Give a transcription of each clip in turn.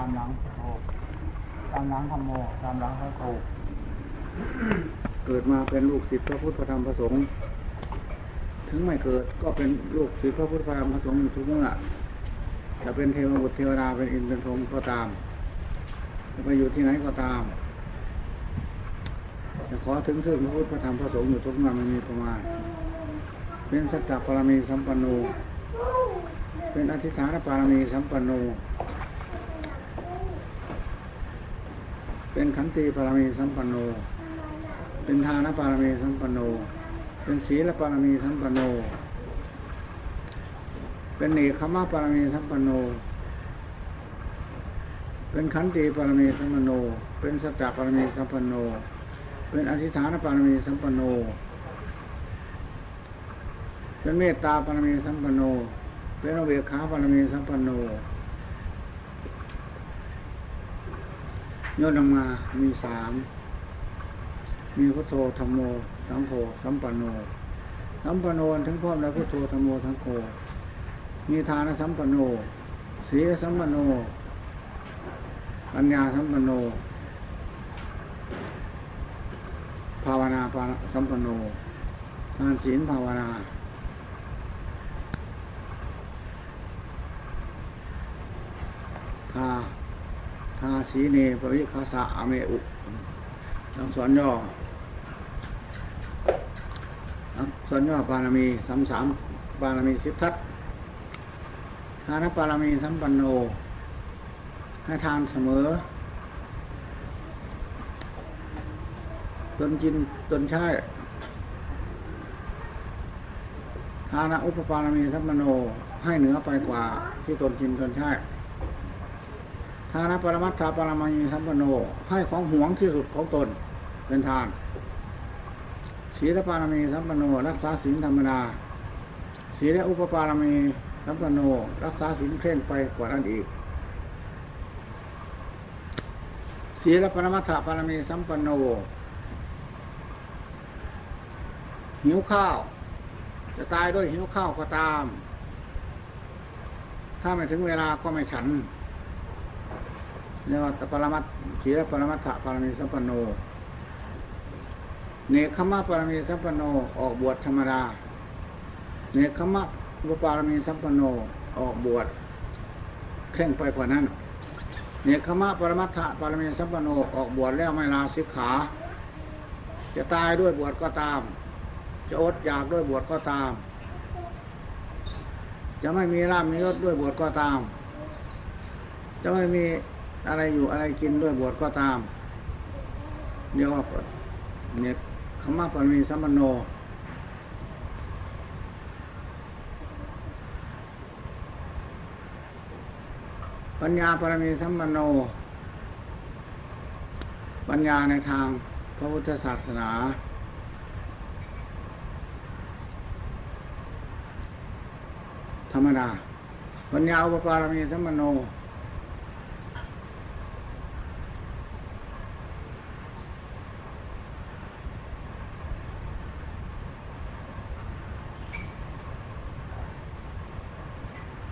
ามหลังโอ้ตามหลังธรรมโมตามหลังพระโคเกิดมาเป็นลูกศิษย์พระพุทธธรรมพระสงฆ์ถึงไม่เกิดก็เป็นลูกศิษย์พระพุทธธรรมพระสงฆ์อยู่ทุกเมื่อจะเป็นเทวบุตรเทวดาเป็นอินทร์เป็นพรหมก็ตามจะไปอยู่ที่ไหนก็ตามจะขอถึงซึ่งพระพุทธพระธรรมพระสงฆ์อยู่ทุกเมื่อไม่มีประมาณเป็นสัจจปรมีสัมปันโนเป็นอธิษฐานปารมีสัมปันโน เป็นขันติปารมีสัมปันโน เป็นทานปารมีสัมปันโน เป็นศีลปารมีสัมปันโน เป็นเนคขมะปารมีสัมปันโน เป็นขันติปารมีสัมปันโน เป็นสัจจปารมีสัมปันโน เป็นอธิษฐานปารมีสัมปันโน เป็นเมตตาปารมีสัมปันโน เป็นอเวขาปารมีสัมปันโน ย่นลงมามีสาม มีพุทโธธรรมโมสังโฆสัมปันโน สัมปันโนถึงพร้อมแล้วพุทโธธรรมโมสังโฆ มีทานสัมปันโนศีลสัมปันโน ปัญญาสัมปันโน ภาวนาสัมปันโนทานศีลภาวนาทา ทาสีเนปวิคาสะอเมอุทั้งสอนย่อทั้งสอนย่อปารมีสามสามปารมีสิบทัศทานปารมีสัมปันโน ให้ทานเสมอ ตนกินตนใช้ทานะอุปปารมีสัมปันโนให้เหนือไปกว่าที่ตนกินตนใช้ ทานปรมัตถาปรมามีสัมปโน ให้ของหวงที่สุดของตนเป็นทานศีลปารมีสัมปโน รักษาศีลธรรมดาศีลอุปปารมีสัมปโน รักษาศีลเคร่งไปกว่านั้นอีกศีลปรมัตถาปรมีสัมปโน หิวข้าว จะตายด้วยหิวข้าวก็ตาม ถ้าไม่ถึงเวลาก็ไม่ฉัน เรียกว่าปรมัตศีลปรมัตถะปรมีสัมปันโน เนคขมะปรมีสัมปันโนออกบวชธรรมดา เนคขมะอุปารมีสัมปันโนออกบวชเข่งไปกว่านั้น เนคขมะปรมัตถะปรมีสัมปันโนออกบวชแล้วไม่ลาสิกขา จะตายด้วยบวชก็ตาม จะอดอยากด้วยบวชก็ตาม จะไม่มีรามมียศด้วยบวชก็ตาม จะไม่มี อะไรอยู่อะไรกินด้วยบวชก็ตามเรียกว่าเนี่ยคำว่าปรมีสัมโน ปัญญาปรมีสัมปันโน ปัญญาในทางพระพุทธศาสนาธรรมดาปัญญาอุปปารมีสัมปันโน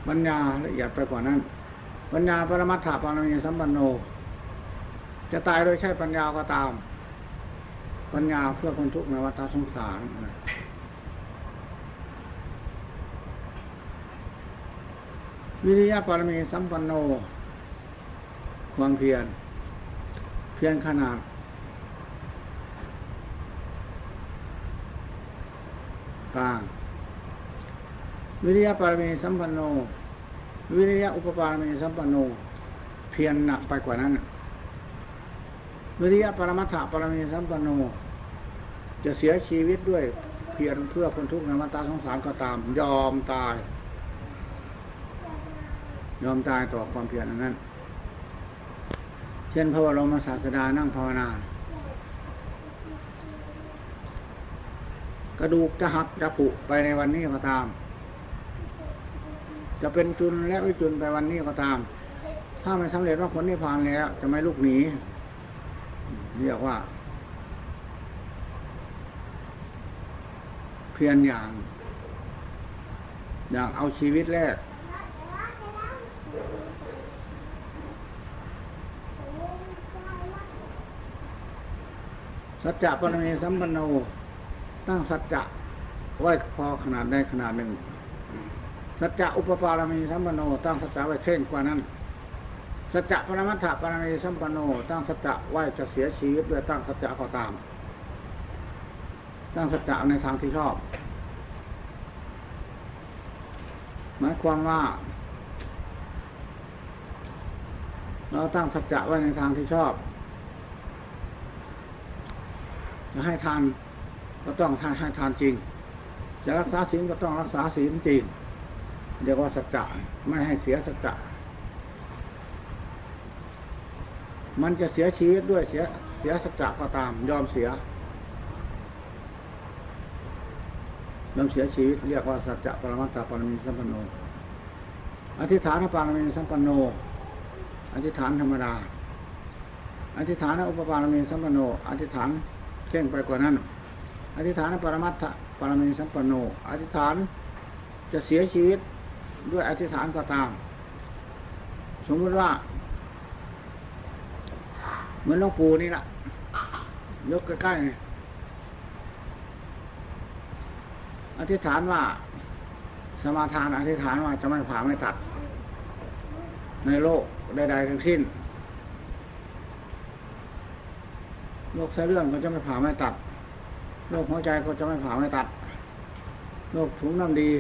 ปัญญาละเอียดไปกว่านั้น ปัญญาปรมัตถาปรมีสัมปันโน จะตายโดยใช้ปัญญาก็ตาม ปัญญาเพื่อคนทุกข์ในวัฏสงสารวิริยะปรมีสัมปันโนความเพียรเพียรขนาดกลาง วิริยะปารมีสัมปันโน วิริยะอุปปารมีสัมปันโน เพียรหนักไปกว่านั้น วิริยะปรมัตถะปารมีสัมปันโน จะเสียชีวิตด้วยเพียรเพื่อคนทุกข์ในวัฏสงสารก็ตาม ยอมตาย ยอมตายต่อความเพียรนั้น เช่นพระบรมศาสดานั่งภาวนา กระดูกจะหักจะผุไปในวันนี้ก็ตาม จะเป็นจุนและวิจุนไปวันนี้ก็ตาม ถ้าไม่สำเร็จว่าผลนิพพานแล้ว จะไม่ลูกหนีเรียกว่า เพียรอย่าง อย่างเอาชีวิตแรกสัจจะปรมีสัมปันโนตั้งสัจจะไว้พอขนาดใดขนาดหนึ่ง สัจจะอุปปารมีสัมปันโนตั้งสัจจะไว้เข่งกว่านั้น สัจจะปรมัตถปรมีสัมปันโนตั้งสัจจะไว้จะเสียชีวิตด้วยตั้งสัจจะก็ตาม ตั้งสัจจะในทางที่ชอบ หมายความว่า เราตั้งสัจจะไว้ในทางที่ชอบ จะให้ทานก็ต้องทานให้ทานจริง จะรักษาศีลก็ต้องรักษาศีลจริง เรียกว่าสัจจะไม่ให้เสียสัจจะมันจะเสียชีวิตด้วยเสียเสียสัจจะก็ตาม ยอมเสียยอมเสียชีวิตเรียกว่าสัจจะปรมัตถปรมีสัมปันโนอธิษฐานปรมีสัมปันโนอธิษฐานธรรมดาอธิษฐานอุปปารมีสัมปันโนอธิษฐานเข่งไปกว่านั้น อธิษฐานปรมัตถปรมีสัมปันโนอธิษฐานจะเสียชีวิต ด้วยอธิษฐานก็ตาม สมมติว่า เหมือนหลวงปู่นี่แหละยกใกล้ๆนี่อธิษฐานว่า สมาทานอธิษฐานว่าจะไม่ผ่าไม่ตัด ในโลกใดๆทั้งสิ้นโรคไส้เลื่อนก็จะไม่ผ่าไม่ตัดโรคหัวใจก็จะไม่ผ่าไม่ตัดโรคถุงน้ำดี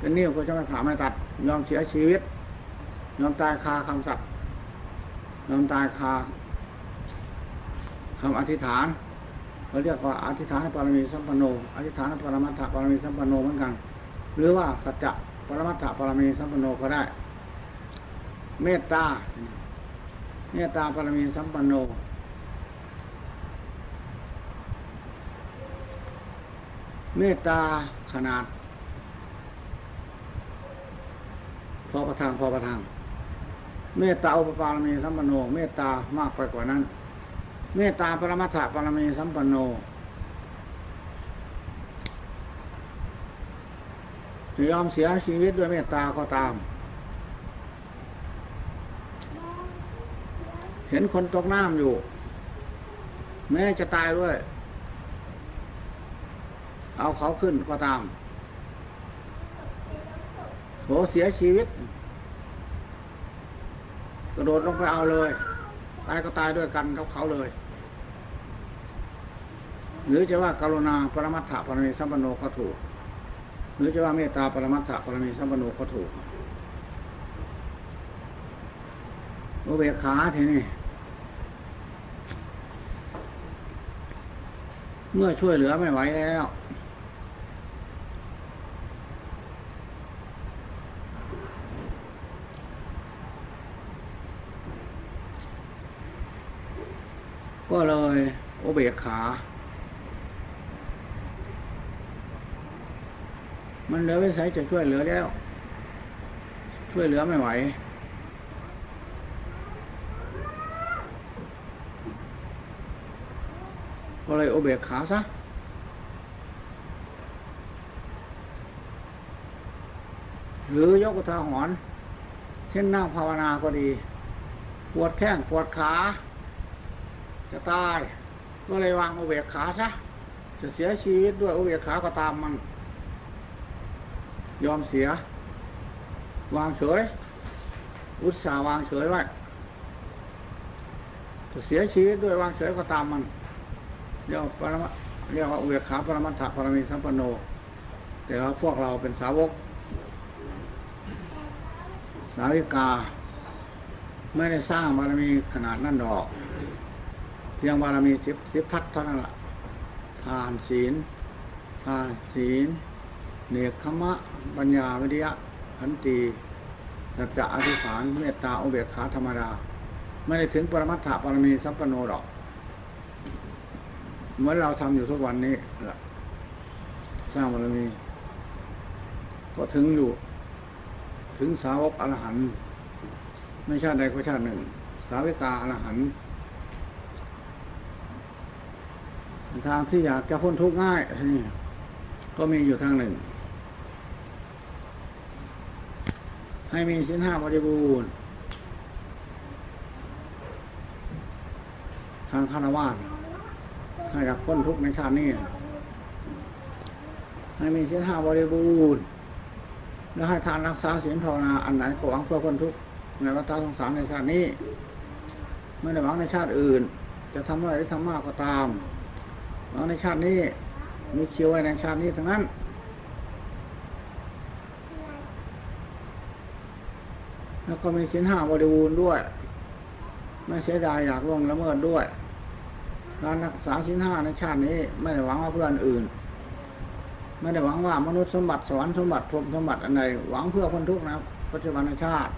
เป็นนิ้วก็จะไม่ผ่าไม่ตัด ยอมเสียชีวิต ยอมตายคาคำสัตย์ยอมตายคาคำอธิษฐานเขาเรียกว่าอธิษฐานปรมีสัมปันโน อธิษฐานปรมัตถปรมีสัมปันโนเหมือนกัน หรือว่าสัจจะปรมัตถปรมีสัมปันโนก็ได้ เมตตา เมตตาปรมีสัมปันโน เมตตาขนาด พอประทางพอประทาง เมตตาอุปปารมีสัมปันโน เมตตามากไปกว่านั้น เมตตาปรมัตถปรมีสัมปันโน จะยอมเสียชีวิตด้วยเมตตาก็ตาม เห็นคนตกน้ำอยู่ แม้จะตายด้วย เอาเขาขึ้นก็ตาม เสียชีวิต กระโดดลงไปเอาเลย ตายก็ตายด้วยกันกับเขาเลย หรือจะว่ากรุณาปรมัตถะปรมีสัมปโนก็ถูก หรือจะว่าเมตตาปรมัตถะปรมีสัมปโนก็ถูกอุเบกขาทีนี้เมื่อช่วยเหลือไม่ไหวแล้ว ก็เลยโอเบกขา มันเหลือวิสัยจะช่วยเหลือแล้ว ช่วยเหลือไม่ไหว ก็เลยโอเบกขาซะหรือยกกระทาหอนเช่นนั่งภาวนาก็ดี ปวดแข้งปวดขา จะตายก็เลยวางอุเบกขาซะจะเสียชีวิตด้วยอุเบกขาก็ตามมัน ยอมเสีย วางเฉย อุตส่าห์วางเฉยไว้จะเสียชีวิตด้วยวางเฉยก็ตามมันเรียกว่าปรมเรียกว่าอุเบกขาปรมัตถปรมีสัมปันโน แต่ว่าพวกเราเป็นสาวก สาวิกา ไม่ได้สร้างบารมีขนาดนั้นดอก เพียงบารมีสิบสิบทัศเท่านั้นละทานศีลทานศีล เนคขมะปัญญาวิทยะขันติสัจจะอธิษฐานเมตตาอุเบกขาธรรมดา ไม่ได้ถึงปรมัตถปรมีสัมปันโนดอก เหมือนเราทำอยู่ทุกวันนี้ละสร้างบารมี ก็ถึงอยู่ ถึงสาวกอรหันต์ไม่ชาติใดก็ชาติหนึ่ง สาวิกาอรหันต์ ทางที่อยากจะพ้นทุกข์ง่ายนี่ก็มีอยู่ทางหนึ่ง ให้มีสินห้าบริบูรณ์ทางคารวะให้ดับพ้นทุกข์ในชาตินี้ให้มีศีลห้าบริบูรณ์แล้วให้ทานรักษาศีลภาวนาอันไหนก็หวังเพื่อพ้นทุกข์ในวัฏสงสารในชาตินี้ไม่ได้หวังในชาติอื่น จะทำอะไรหรือทำมากก็ตาม หวังในชาตินี้มีเชียวไว้ในชาตินี้ทั้งนั้น แล้วก็มีศีลห้าบริบูรณ์ด้วย ไม่เสียดายอยากล่วงละเมิดด้วยการรักษาศีลห้าในชาตินี้ ไม่ได้หวังว่าเพื่อนอื่น ไม่ได้หวังว่ามนุษย์สมบัติสวรรค์สมบัติพรหมสมบัติอันใดหวังเพื่อคนทุกข์นะปัจจุบันชาติ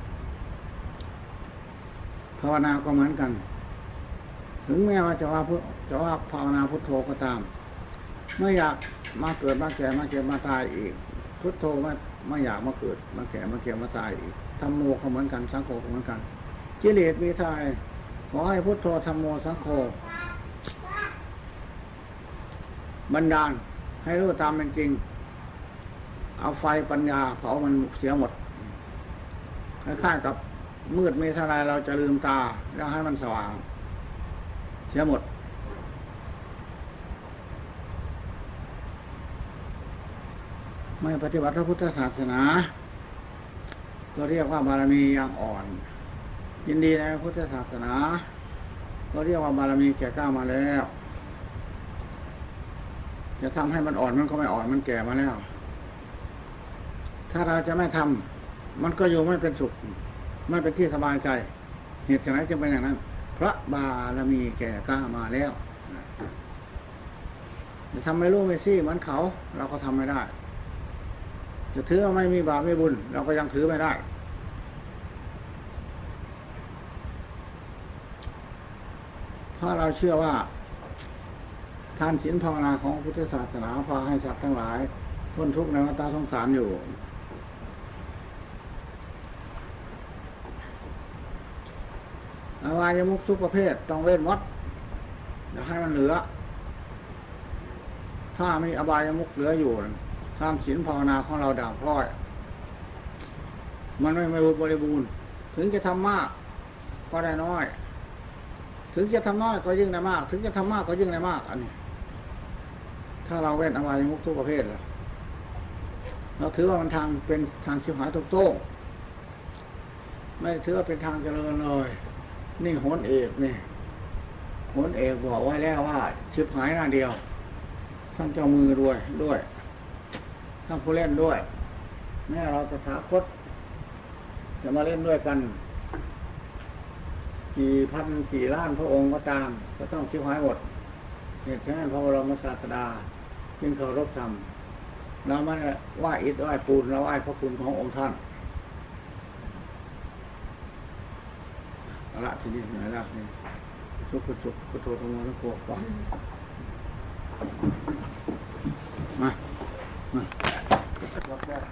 ภาวนาก็เหมือนกัน ถึงแม้ว่าจะว่าเพุ จะว่าภาวนาพุทโธก็ตาม ไม่อยากมาเกิดมาแก่มาเจ็บมาตายอีก พุทโธไม่ไม่อยากมาเกิดมาแก่มาเจ็บมาตายอีกธรรมโมก็เหมือนกันสังโฆก็เหมือนกันกิเลสมีทายขอให้พุทโธธรรมโมสังโฆบันดาลให้รู้ตามเป็นจริง เอาไฟปัญญาเผามันเสียหมดคล้ายๆกับมืดมีเท่าไรเราจะลืมตา แล้วให้มันสว่าง เสียหมด ไม่ปฏิบัติพระพุทธศาสนาก็เรียกว่าบารมียังอ่อน ยินดีในพระพุทธศาสนา ก็เรียกว่าบารมีแก่กล้ามาแล้ว จะทำให้มันอ่อนมันก็ไม่อ่อนมันแก่มาแล้ว ถ้าเราจะไม่ทำมันก็อยู่ไม่เป็นสุข ไม่เป็นที่สบายใจ เหตุฉะนั้นจึงเป็นอย่างนั้น พระบารมีแก่กล้ามาแล้วจะทำไม่รู้ไม่ซี่เหมือนเขา เราก็ทำไม่ได้ จะถือว่าไม่มีบาปไม่บุญ เราก็ยังถือไม่ได้ เพราะเราเชื่อว่าทานศีลภาวนาของพุทธศาสนาพาให้สัตว์ทั้งหลายพ้นทุกข์ในวัฏสงสารอยู่ อาวายมุกทุกประเภทต้องเว้นวัดอย่าให้มันเหลือ ถ้ามีอบายมุกเหลืออยู่ ทานศีลภาวนาของเราด่างพร้อย มันไม่ไม่บริบูรณ์ ถึงจะทำมากก็ได้น้อย ถึงจะทำน้อยก็ยิ่งได้มาก ถึงจะทำมากก็ยิ่งได้มาก อันนี้ ถ้าเราเว้นอบายมุกทุกประเภทล้วเราถือว่ามันทางเป็นทางชิบหายทุกโต้งไม่ถือว่าเป็นทางเจริญเลยนี่โหนเอกนี่โหนเอกบอกไว้แล้วว่าชิบหายหน้าเดียว ท่านเจ้ามือด้วยด้วย ท่านผู้เล่นด้วย แม่เราจะถาคตจะมาเล่นด้วยกัน กี่พันกี่ล้านพระองค์ก็ตาม ก็ต้องชิบหายหมดเหตุฉะนั้นพระบรมศาสดาจึงเคารพธรรมเราไม่ไหว้อิฐไหว้ปูนเราไหว้พระคุณขององค์ท่านละทีนี้ไหนละนี่ชุกกุชุกกุโทธรรมะโกก่อนมามาแปดชุดแล้ว เ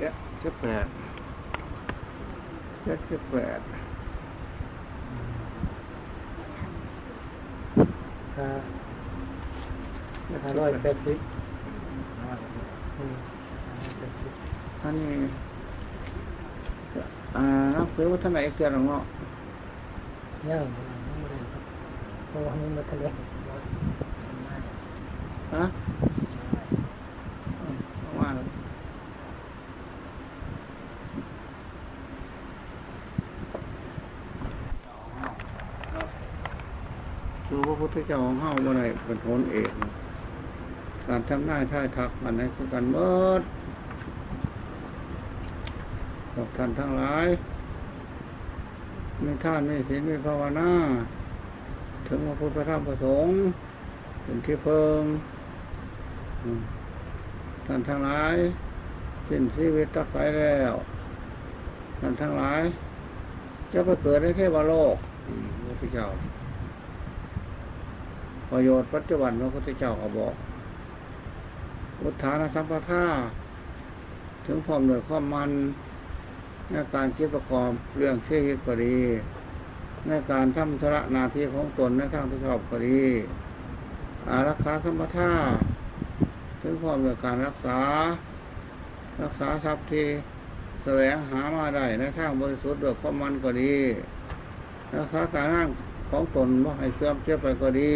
จ็ดสิบแปดเจ็ดสิบแปดห้าร้อยแปดสิบท่านนี้อ่านับถือว่าท่านไหนเกิดหรือเปล่าย่างไม่ได้เพราะว่ามันมาทะเลฮะว่าแล้วคือพระพุท ธเจ้าของเฮาเมื่อไรเป็นผลเอกการทำหน้าท่าทักมันให้คือกันเมิดพวกท่านทั้งหลายมีท่านไมีศีลไมีภาวนาถึงพระพุทธธรรมพระสงฆ์เป็นที่เพิงอืมท่านทั้งหลายสิ้นชีวิตตักไฟแล้วท่านทั้งหลาย จะไปเกิดในเทวโลกพระพุทธเจ้า ประโยชน์ปัจจุบันพระพุทธเจ้าก็บอกอุทานสัมปทาถึงความเหนื่อยความมันในการคิดประกอบเรื่องชีวิตก็ดี ในการทำธุระนาทีของตนในทางที่ชอบก็ดี อารักขาสัมปทาถึงความเหนื่อยการรักษา รักษาทรัพย์ที่แสวงหามาได้ในทางบริสุทธิ์ด้วยความมันก็ดีรักษาการนั่ง ของตนว่าให้เสื่อมเสียไปก็ดี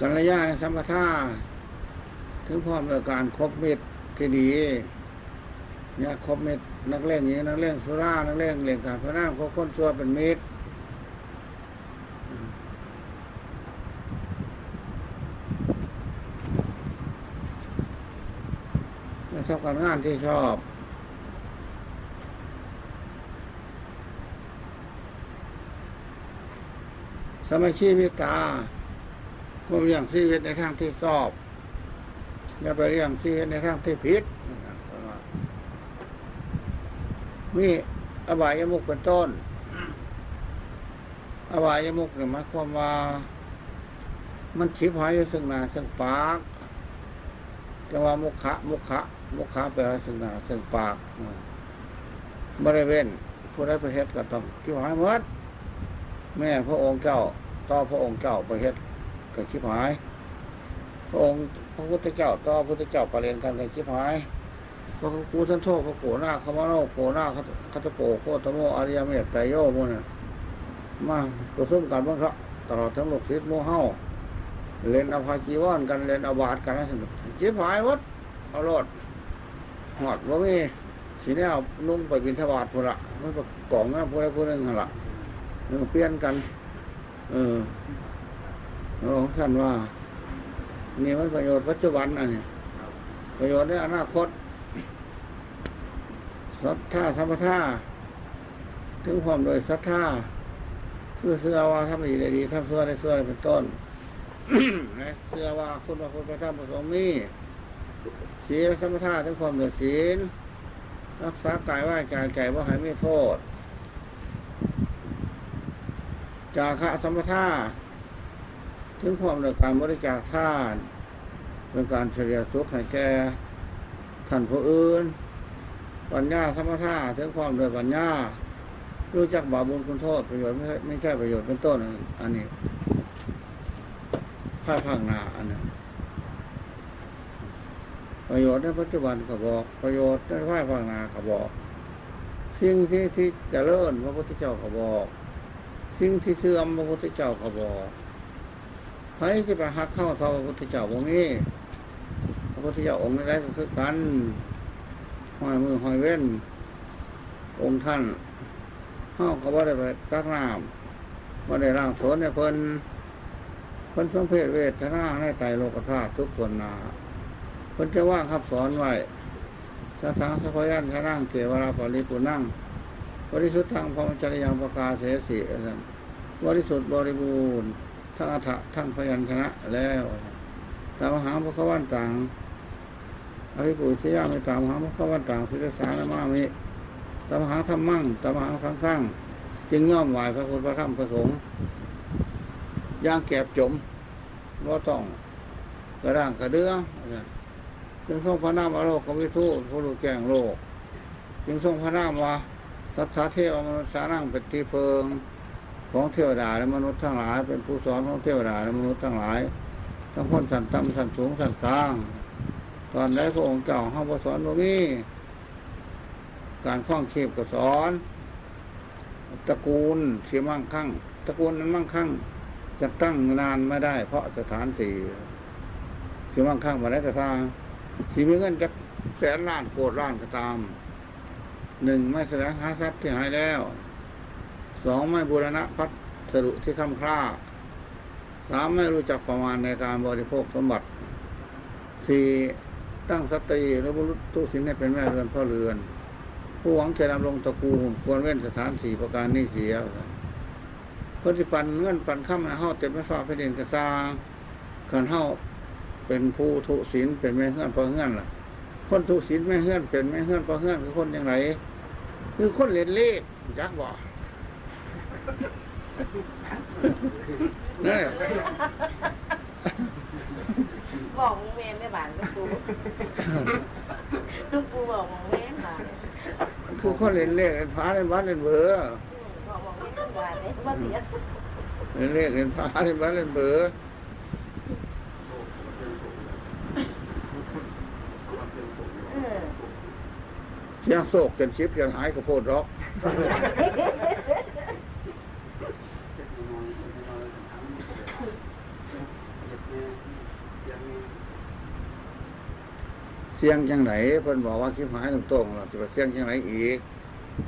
กัลยาณสัมปทาถึงพร้อมด้วยการครบมิตรที่ดีเนี่ยครบมิตรนักเล่นอย่างนี้นักเล่นสุรานักเล่นเล่นการพนันคบคนชั่วเป็นมิตรไม่ชอบการงานที่ชอบ ส มัยชีวิตตาผมเลี้ยงชีวิตในทางที่ชอบอย่าไปเลี้ยงชีวิตในทางที่ผิดมีอบายยมุกเป็นต้น อบายยมุกเนี่ยหมายความว่า มันชิบหายอยู่ซึ่งหนาซึ่งปากแต่ว่ามุขะมุขะมุขะแปลว่าซึ่งหนาซึ่งปากบริเวณผู้ได้ประเทศก็ต้องชิบหายหมดแม่พระองค์เจ้า ต่อพระองค์เจ้าประเทศก็ชิบหาย พระองค์พระพุทธเจ้าต่อพระพุทธเจ้าประเรียนกันก็ชิบหายพระครูท่านโทษพระโกหน้าขมาโนโกหน้าคัตโปโคตโมอริยเมตไตรโยมุนมาประชุมกันบ้างครับตลอดทั้งโลกศิษย์โมเฮาเล่นอภาจีวรกันเล่นอาบาดกันนะสนุกจีบหายวัดเอารถหอดว่ามีสีแนวนุ่งไปบินทบาทพุ่นละไม่ประกองนะผู้ใดผู้หนึ่งหั่นละนึงเปลี่ยนกัน เออเราของท่านว่านี่มันประโยชน์ปัจจุบันอันนี้ประโยชน์ในอนาคตศรัทธาสัมปทาถึงความโดยศรัทธาคือเสื้อว่าทำดีได้ดีทำเสื้อได้เสื้อเป็นต้นนะเสื้อว่าคุณพระคุณพระธรรมพระสงฆ์มีศีลสัมปทาถึงความโดยศีลรักษากายว่าจาใจว่าให้ไม่โทษ จาคะสมทาถึงความโดยการบริจาคทาน เป็นการเฉลี่ยสุขให้แก่ท่านผู้อื่น ปัญญาธรรมทาถึงความโดยปัญญา รู้จักบาบุญคุณโทษประโยชน์ไม่ใช่ไม่ใช่ประโยชน์เป็นต้น อันนี้ภาคพังนาอันนี้ประโยชน์ในปัจจุบันก็บอก ประโยชน์ในภาคพังนาก็บอก สิ่งที่ที่จเจริญพระพุทธเจ้าก็บอก สิ่งที่เสื่อมพระพุทธเจ้าก็บอกใครจะไปหักเข้าเท่าพระพุทธเจ้าบ่มีพระพุทธเจ้าองค์ใดก็คือกันห้อยมือห้อยเว้น องค์ท่านห้าก็ว่าได้ไปตักน้ำว่าได้ร่างโสนเนี่ยเพิ่นเพิ่นสมเพศเวทนาในไตโลกธาตุทุกส่วนนาเพิ่นจะว่างครับสอนไว้สถานสัพยัญชนะเกวราปริปุนั่งบริสุทธิ์ทางพรมจริยังประกาศเสสี บริสุทธิ์บริบูรณ์ทั้งอัฐะทั้งพยัญชนะแล้วตามหาพระขวันต่างอภิปุชยาไม่ตามหาพระวันต่างพิรสารมามิตามหาธรรมั่งตามหาครั้งข้างจึงย่อมไหวพระคุณพระธรรมพระสงฆ์ย่างแกบจมว่าต้องกระด้างกระเดือจึงทรงพระนามอโลกวิทูผู้รู้แก่งโลก จึงทรงพระนามว่าสัทธาเทวมนุษย์สานังเป็นที่เพิง ของเทวดาและมนุษย์ทั้งหลาย เป็นผู้สอนของเทวดาและมนุษย์ทั้งหลาย ทั้งคนสันต่ำสันสูงสันกลาง ตอนได้พระองค์เจ้าห้องสอนบ่มีการคล้องเชีพก็สอนตระกูลเสียมั่งคั่งตระกูลนั้นมั่งคั่งจะตั้งนานไม่ได้ เพราะสถานสี่เสียมั่งคั่งมาได้กระทางสีมีเงินจะแสนล้านโกดล้านก็ตามหนึ่งไม่แสดงหาทรัพย์ที่หายแล้ว สองไม่บูรณะพัสดุที่ค้ำคร่าสามไม่รู้จักประมาณในการบริโภคสมบัติสี่ตั้งสตรีหรือบุรุษตู้สินให้เป็นแม่เรือนพ่อเรือน ผู้หวังจะดำรงตระกูลควรเว้นสถานสี่ประการนี้เสียคนที่ปันเงื่อนปันข้ามมาเฮาเต็มไม่ฟ้าแผ่นดินกระซางขันเฮาเป็นผู้ทุศีลเป็นแม่เฮื่อนพ่อเฮื่อนล่ะ คนทุศีลแม่เฮื่อนเป็นแม่เฮื่อนพ่อเฮื่อนคือคนอย่างไรคือคนเล่นเลขจักบอก นี่บอกมึงเวนได้บานลูกปูลูกปูบอกมึงเวนบานคือคนเล่นเลขเล่นพาเล่นวัดเล่นเบอร์บอกมึงเวนบานเลยว่าเสียเล่นเลขเล่นพาเล่นวัดเล่นเบอร์พียงโศกจนชิบเพียงหายกระโพดรอก สียงจังไหนเพิ่นบอกว่าชิบหายตรงๆเราจะไปเสียงจังไหนอีก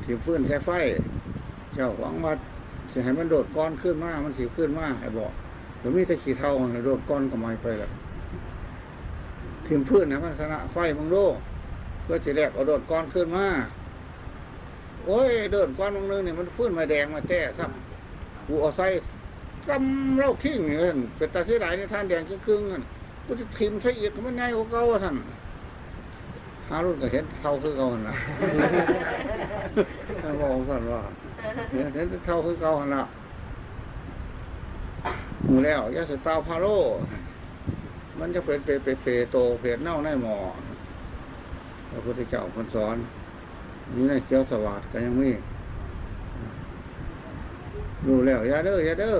ถีฟื้นใช้ไฟ เจ้าหวังว่าสิให้มันโดดก้อนขึ้นมามันสีขึ้นมาให้บอกหรือมีแต่ขี้เท่าให้โดดก้อนก็ไม่ไปแล้วทีมพื้นนะมันชนะไฟมึงโลกเพื่อจะแรกเอาโดดก้อนขึ้นมาโอ้ยเดินก้อนมึงนึงเนี่ยมันฟื้นมาแดงมาแต้ซ้ำกูเอาใส่ซ้ำเล่าขิ้งเนี่ยเป็นตาเสียดายในท่านแดงครึ่งๆนั่นกูจะทิมใส่อีกมันง่ายกว่าเก่าท่านารุ่นก็เห็นเท่าคือเก่าหั่นนะท่านบอกท่านว่าเนี่ยเห็นเท่าคือเก่าหั่นละหมูแล้วยาสตาวพาโลมันจะเป็นเปเปเปโตเปเน่าในหมอพระพุทธเจ้าคนสอนนี่ในเจ้าสวัสดิ์ก็ยังมีรู้แล้วอยาเด้ออยาเด้อ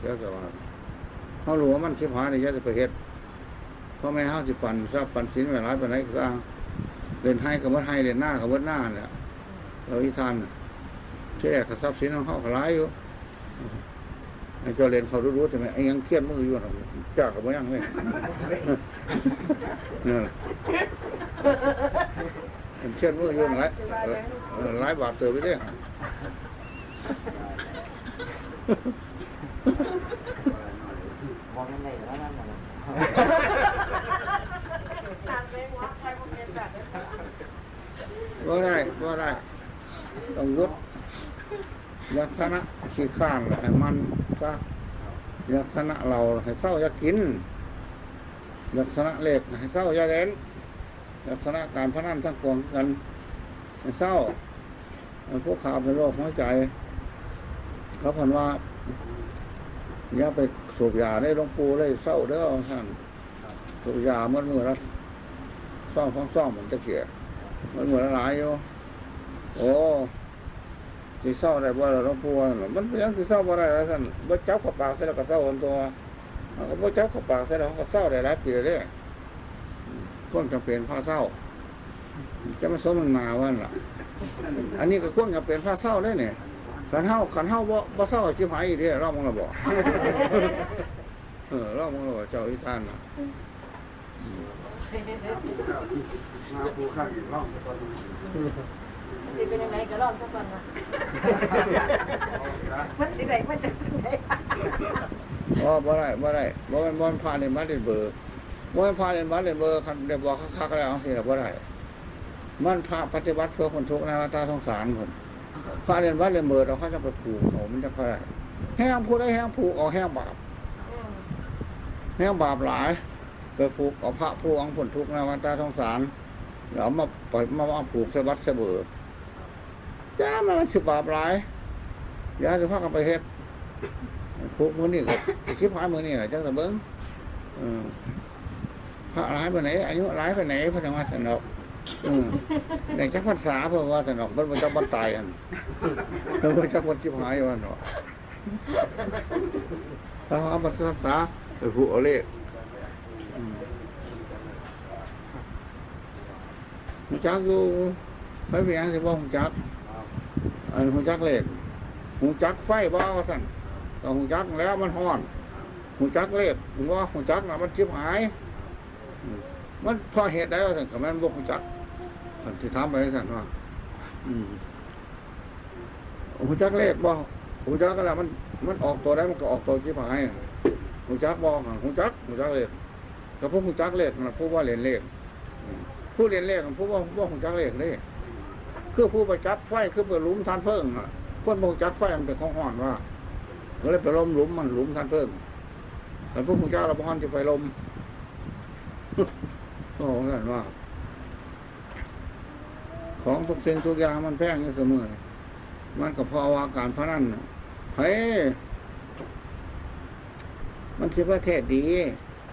เจ้าสวัสดิ์เขาหลวงมันชิบหายในยาจะไปเฮ็ดเพราะไม่ห้าสิปั่นทราบปั่นสินเวลาไปไหนก็อ้าง เล่นให้กับวัดให้เล่นหน้ากับวัดหน้าเนี่ยเราอีทานน่ะที่แรกก็ทรัพย์สินของเขาก็ร้ายอยู่ไอ้เจ้าเล่นเขารู้ๆแต่ไหมไอ้ยังเครียดมืออยู่นะจ้ากับว่ายังไม่เนี่ยเครียดมืออยู่หลายหลายบาทเติมไปเรื่อยบอกยังไงแล้วนั่นน่ะ ตามไปวัดไปโรงเรียนแบบ ก็ได้ก็ได้ต้องยุดลักษณะขี้ข้างให้มันซะลักษณะเราให้เศร้าอยากิน ลักษณะเล็กให้เศร้าอยาเล่นลักษณะการพนันทั้งปวงกันให้เศร้าพวกข่าวเป็นโรคหัวใจเขาพันว่าอย่าไปสูบยาได้หลวงปูได้เศร้าเด้อท่านสูบยาเมื่อเมื่อละซ่อมฟ้องซ่อมเหมือนตะเกียบ มันเหมือนหลายอยู่ โอ้สิเศร้าได้บ่ล่ะหลวงปู่ว่าน่ะมันเป็นยังสิเศร้าบ่ได้แล้วท่านบ่จับกับปากใส่แล้วก็เศร้าคนตัวก็บ่จับกับปากใส่แล้วมันก็เศร้าได้หลายปีเลยเด้คนจำเป็นผ้าเศร้า จะมาสมมันมาวันล่ะ อันนี้ก็ควรจะเป็นผ้าเศร้าได้เนี่ยขันเฮาขันเฮาบ่บ่เศร้าชิบหายอีกเด้อรอบมึงละบ่เออรอบมึงละบ่เจ้าอีทานน่ะ มาปูข้างอยู่ร่องตอนนี้สิเป็นยังไงก็ลองสักวันนะมันสิไหนมันจะไหนบ่บ่ได้บ่ได้บ่แม่นบ่แม่นพาเล่นมาเล่นเบอร์บ่ม่นพาเล่นมาเล่นเบอร์คันได้บอกคักๆแล้วจังซี่ล่ะบ่ได้ มันพระปฏิบัติเพื่อคนทุกข์ในวัฏสงสารคนพระเรียนวัดเรียนเบอร์เราเขาจะไปผูกเขามันจะค่ได้แห้งผูกได้แห้งผูกเอาแห้งบาปแห้งบาปหลายไปผูกเอาพระผู้อังผลทุกข์ในวัฏสงสาร แล้วมาปล่อยมามาผูกสวัสดใส่เบอร์จ้ามันสิบาปหลายยาจะพากันไปเฮ็ดผูกมือนี่ก็คิดพายมือนี่แหละจังแต่เบิ้งพระหลายไปไหน อายุหลายไปไหนพระจังหวัดสนอกอืมในจักภาษาเพื่อว่าสนอกมันมันจะบันตายอันแล้วมันจะบันจิบหายวันเนาะถ้าเอาภาษาไปผูกเอาเลขอืม หูจักอยู่ไม่เป็นหยังสิบ่หูจักอันหูจักเลขหูจักไฟบ่สั่นก็หูจักแล้วมันห้อนหูจักเลขหูว่าหูจักน่ะมันจิบหาย มันเพราะเหตุใดว่าสั่นก็แม่นบ่หูจักท่นที่ถามไปท่นว่าอืมหูจักเลขบ่หูจักก็แล้วมันมันออกตัวได้มันก็ออกตัวที่ผายหูจักบ่หูจักหูจักเลขแต่พวกหูจักเลขนะผู้ว่าเรียนเลขอืม ผู้เรียนเลขผู้ว่าผู้ว่าหูจักเลขเลยคือผู้ไปจับไฟคือไปหลุมทานเพิ่งคนบ่หูจักไฟมันเป็นของห่อนว่าก็เลยไปล้มหลุมมันหลุมทานเพิ่งแต่พวกหูจักเราบ่ฮอนจะไปล้มโอ้เงินว่า ของทุกสิ่งทุกอย่างมันแพงอยู่เสมอมันก็เพราว่าการพนันน่ะเฮ้ยมันคิดประเทศดี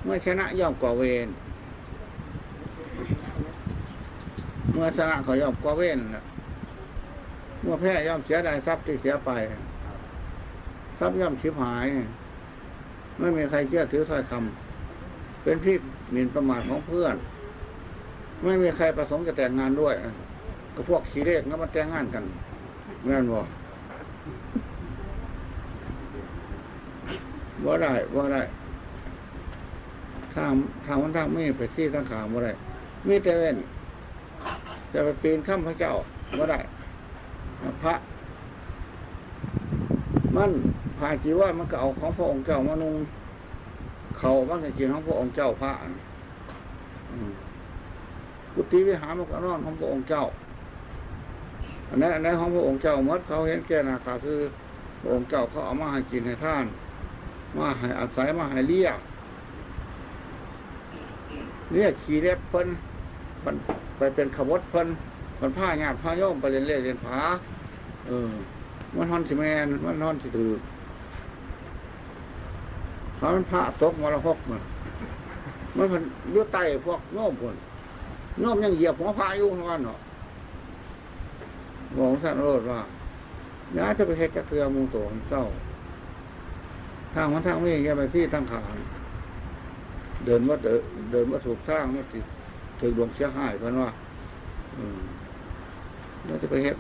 เมื่อชนะย่อมก่อเวร เมื่อชนะเขายอมก่อเวรน่ะเมื่อแพ้ย่อมเสียดายทรัพย์ที่เสียไปทรัพย์ย่อมชิบหาย ไม่มีใครเชื่อถือถ้อยคำเป็นที่หมิ่นประมาทของเพื่อน ไม่มีใครประสงค์จะแต่งงานด้วยกับพวกขี้เลขแล้วมันแต่งงานกันแม่นบ่บ่ได้บ่ได้ทางทางวันทางไม่ไปที่ทางขางบ่ได้มีแต่เว้น จะไปปีนข้ามพระเจ้าบ่ได้พระ มันพาจีว่ามันก็เอาของพระองค์เจ้ามานุงเขาบ้างจริงของพระองค์เจ้าพระกุฏิวิหารมันก็นอนของพระองค์เจ้าอันนั้นอันนั้นของพระองค์เจ้าเมื่อเขาเห็นแก่นาคาคือพระองค์เจ้าเขาเอามาให้กินให้ท่าน มาให้อาศัยมาให้เลี้ยงเรียกขี่เล็บเพิ่นมัน ไปเป็นขบวเพิ่นมันผ้าหยาดผ้าย่อมไปเรียนเล่เรียนผาเออมันฮอนสิแมนมันฮอนสิถือเขามันพระตกมรหกมันมันเป็นยุไตพวกโน้มคนโน้มยังเหยียบหัวพระอยู่ทั้งวันเนาะบอกท่านโรดว่าน้าจะไปเฮ็ดกระเทือมูโตของเจ้า ทางมันทางไม่แย่ไปที่ตั้งขางเดินว่าเดินเดินว่าถูกทางไม่ติด ถึงดวงเสียหายกันว่าอืมแล้วจะไปเฮ็ด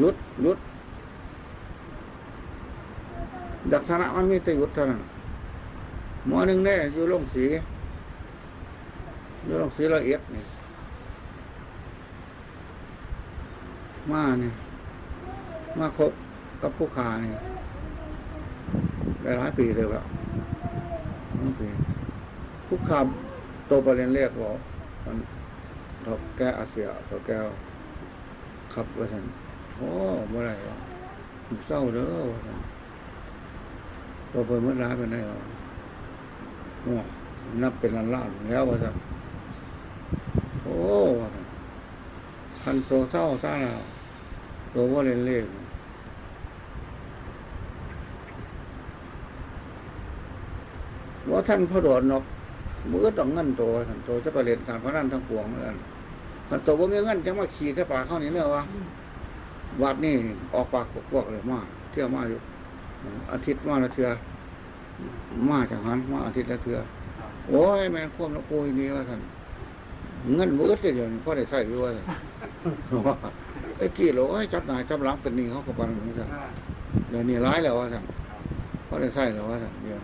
ยุดยุดดักษณะมันมีแต่ยุดเท่านั้นหมอหนึ่งแน่อยู่ลงสีอยู่ลงสีละเอียดนี่มาเนี่ยมาคบกับผู้ขาเนี่ยได้หลายปีเลยแล้วหลาปีผู้ขา โตประเด็นเรียกบอกมันถกแก้อาเซียถกแก้วครับว่าท่านโอ้เมื่อไรวะเศร้าเด้อว่าท่านตัวเพิ่นเมื่อร้ายเป็นได้หรอโอ้นับเป็นล้านล้านแล้วว่าท่านโอ้ว่าท่านคันโตเศร้าซ่าแล้วตัวว่าเล่นเลขว่าท่านพระโดดนก มือต้องเงินตัวตัวจะไปเล่นการพนันทั้งปวงเหมือนกันมันตัวบ่มีเงินจังว่าขี่ถ้าป่าเข้านี่เนอะวะวัดนี่ออกปากพวกเลยมาเที่ยวมาอยู่ อาทิตย์มาละเทือมาจากหันมาอาทิตย์ละเทือโอ้ยแม่ควมละปุยนี่ว่าท่านเงินมืดเลยเดี๋ยวนี้พ่อได้ใส่อยู่ว่าไอ้กี่โหลไอ้จับหนายจับหลังเป็นนี่เขาก็ปันนี่ท่านเดี๋ยวนี้ร้ายแล้วว่าท่านพ่อได้ใส่แล้วว่าท่านเดี๋ยว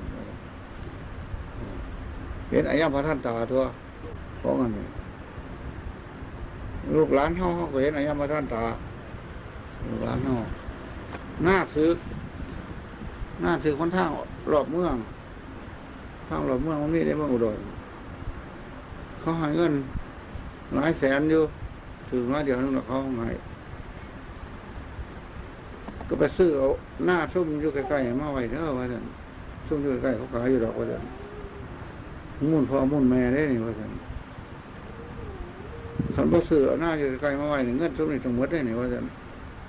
เห็นอายามพระท่านตาทั่วเพราะงั้นลูกหลานเฮาเขาก็เห็นอายามาท่านตาลูกหลานเฮาหน้าถือหน้าถือคนทางรอบเมืองทางรอบเมืองมันมีได้เมืองอุดรเขาหายเงินหลายแสนอยู่ถือมาเดียวนึงแล้วเขาให้ก็ไปซื้อเอาหน้าซุ่มอยู่ใกล้ๆมาไว้เด้อว่าท่านซุ่มอยู่ใกล้ๆเขาขายอยู่ดอกว่าท่าน มุ่นพ่อมุ่นแม่ได้นี่ว่าท่านคันบ่ซื้อเอหน้าอยู่ไกลมาไว้นี่เงินสมนี่ทั้งหมดได้นี่ว่าซั่น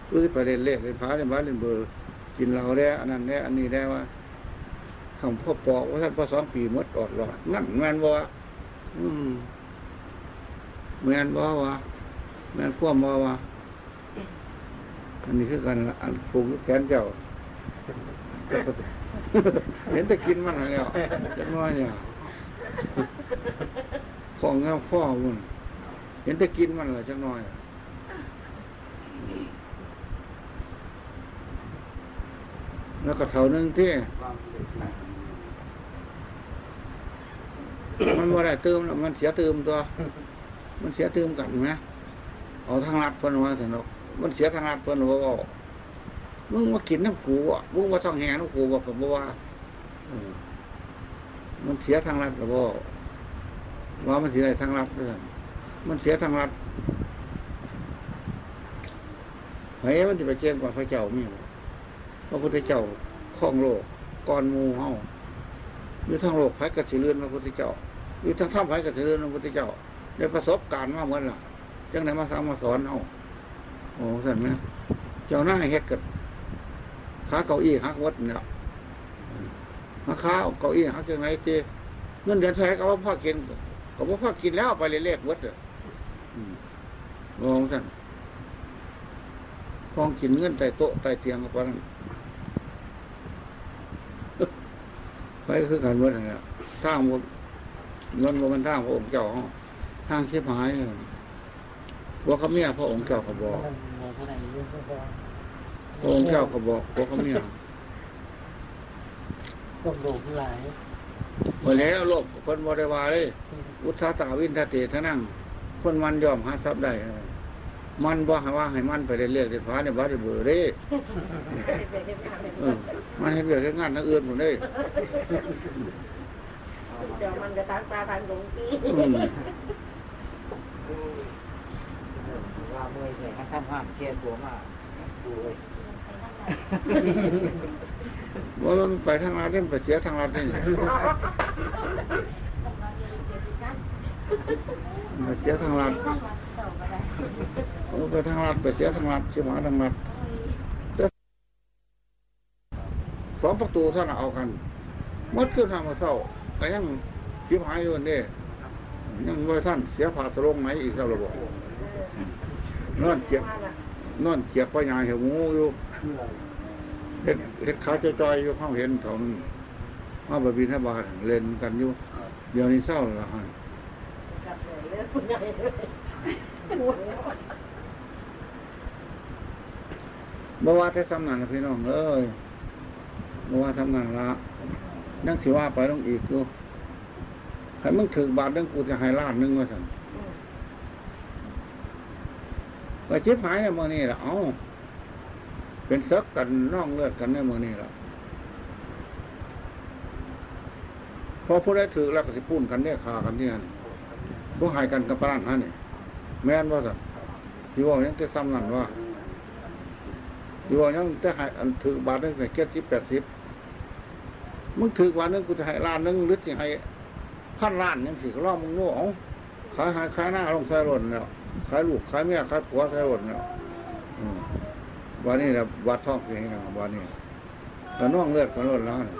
รู้สิไปเล่นเลขเล่นพาเล่นบ้านเล่นเบอร์กินเหล้าได้อันนั้นได้อันนี้ได้ว่าคำพ่อปอกว่าท่านพ่อสองปีมดอดหลอดนั่นแมนบ่วะอืมแมนบ่วะแมนควมบ่วะอันนี้คือกันละอันปลูกแขนเจ้าเห็นแต่กินมันแล้วจักหน้อยเนี่ย ของเงาข้อมันเห็นแต่กินมันเหรอจังน้อยแล้วก็เท่านึงที่มันว่าได้เติมแล้วมันเสียเติมตัว มันเสียเติมกันไหมเอาทางรัดเพิ่นว่าสนุกมันเสียทางรัดเพิ่นว่าบอกมึงมากินน้ำกูอะมึงมาท่องแหน้ำกูบอกผมว่าออ มันเสียทางรัดหรือบ่ว่ามันเสียทางรัดด้วยมันเสียทางรัฐเฮ้ยมันจะไปเจียงกว่าพระเจ้ามีบ่พระพุทธเจ้าครองโลกก่อนมูเฮาอยู่ทั้งโลกไผกับสิเรือนพระพุทธเจ้าอยู่ทั้งถ้ำไผกับสิเรือนพระพุทธเจ้าได้ประสบการณ์มาเหมือนล่ะจังไหนมาสอนมาสอนเฮาโอ้สั่นไหมเจ้าหน้าเฮ็ดกับขาเก้าอี้หักวัดเนี่ย มาขาเก้าอี้หักจังไหนเจเงินเดือนเท่าไหร่ก็ว่าพ่อกินก็บ่พอกินแล้วไปเลยเลขวัดอะงงท่านพองกินเงินใต้โต๊ะใต้เตียงก็ปานนั้นไปคือการวัดนี่ะทางบนเงินบนมันทางพระองค์เจ้าทางเชียบหายผัวกับเมียพระองค์เจ้าก็บอกมันหมอผู้ใดเรื่องก็บอกพระองค์เจ้าก็บอกผัวกับเมีย ต้องดูผู้หลายเมื่อแล้วโลกคนบริวารเลยอุทธาตาวินทเตทนั่ง คนมันยอมหาทรัพย์ได้ มันบ่ให้ว่าให้มันไปได้เรียกได้ฟ้าเนี่ยบ่ได้เบื่อเด้เออมันให้เบื่อแค่งานทั้งอื่นหมดเลยเดี๋ยวมันจะทักตาพันหลงปีอืมว่าเมื่อยเลยทำห้ามแก้ตัวมาดูเลย ว่ามันไปทางรัฐเนี่ยไปเสียทางรัฐนี่ไปเสียทางรัฐไปทางรัฐไปเสียทางรัฐเสียหมาทางรัฐสองประตูท่านเอากันหมดขึ้นทางมาเศร้าแต่ยังชิบหายอยู่นี่ยังไว้ท่านเสียผ่าสลงไหมอีกครับระบบนอนเจ็บนอนเจ็บปัญญาเหี่ยวงูอยู่ เห็ดเห็ดขาวจอยๆอยู่ข้างเห็นเถานั้นมาบบินทบาทเล่นกันอยู่เดี๋ยวนี้เศร้าแล้วฮะกลับเลยเรื่องคุณใหญ่เลยบ่ว่าแต่สำนันนะพี่น้องเอ้ยบ่ว่าทำงานละนั่งสิว่าไปต้องอีกอยู่ถ้ามึงถึงบาทนึงกูจะให้ล้านหนึงว่าสั่นก็ชิบหายในมือนี่แหละเอ้า เป็นเซักกันน่องเลือดกันในมือนี่แหละพอผู้ได้ถือแล้วก็สิพูนกันเนี่ยขากันเนี่ยผู้หายกันกับปรานนั่นนี่แม่นว่าสั่นที่ว่ายังจะซ้ำนั่นว่าอยู่ว่ายังจะให้อันถือบาทนึงแต่เก็ดสิแปดสิบมึงถือบาทนึงกูจะให้ล้านนึงหรือจะให้พันล้านยังสิก็รอบมึงโง่เอาขายหายขายหน้าลงใส่รถเนี่ยขายลูกขายเมียขายผัวใส่รถเนี่ย วันนี้นะวัดท่องเสียงนะวันนี้แต่น้องเลือดกันรถแล้วเนี่ย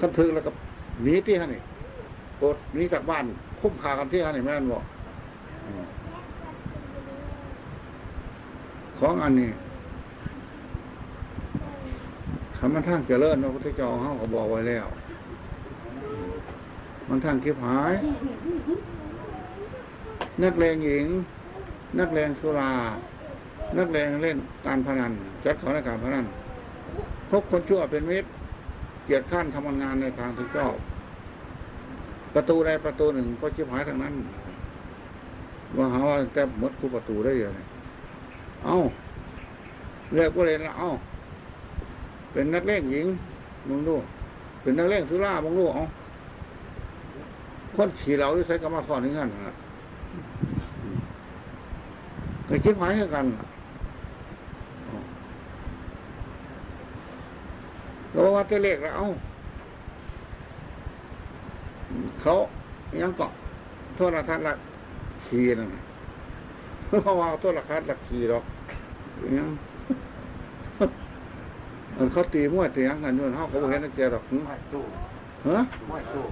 กันถือแล้วก็หนีที่ฮะนี่โกดหนีจากบ้านคุ้มขากันที่ฮะนี่แม่นบอกของอันนี้คำมันทางเจริญพระพุทธเจ้าเขาก็บอกไว้แล้ว มันทางคิบหาย นักเลงหญิง นักเลงสุรา นักเลงเล่นการพนันจัดเขาในการพนันพบคนชั่วเป็นมิตรเกียรติข้านทำงานในทางที่ชอบประตูใดประตูหนึ่งก็ชิบหายทั้งนั้นว่าหาว่าแต่หมดทุกประตูได้ยังไงเอาเรียกว่าเลยนะเอาเป็นนักเล่นหญิงมึงดูเป็นนักเล่นสุรามึงดูเอาคนขี่เราที่ใช้กรรมฐานนี่กันนะก็คิดหมายให้กันนะ เราว่าจะเลขแล้วเอาเขายังเกาะโทษนะท่านละขี่นั่นน่ะเพราะว่าตัวราคาหลักสี่หรอกยังเออเขาตีมวยตีหยังกันนู่นเขาเขาบ่เห็นนักเจียหรอกหึม้วยตู้ฮะม้วยตู้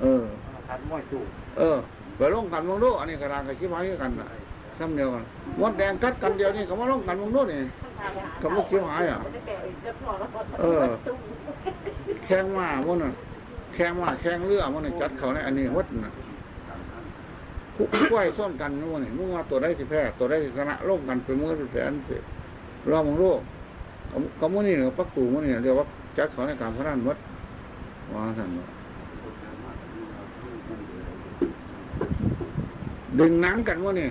เออทัดม้วยตู้เออไปลงกันมองดูอันนี้กระดานกับชิบหายกันน่ะซ้ำเดียวกันมดแดงกัดกันเดียวนี่ก็มาลงกันมองดูนี่ กับลูกชิบหายอะ เออ แข้งม้ามันน่ะ แข้งม้าแข้งเรือมันน่ะจัดเขาในอันนี้วัดน่ะคุกกล้วยซ่อนกันนู่นนี่มึงว่าตัวได้สิแพ้ตัวได้สิชนะลงกันเป็นมือเป็นแสนเสิรอมองดูก็มื้อนี้เนี่ยปักตูมื้อนี้เรียกว่าจัดเขาในการพนันวัดว่าสั่นว่าดึงหนังกันมื้อนี้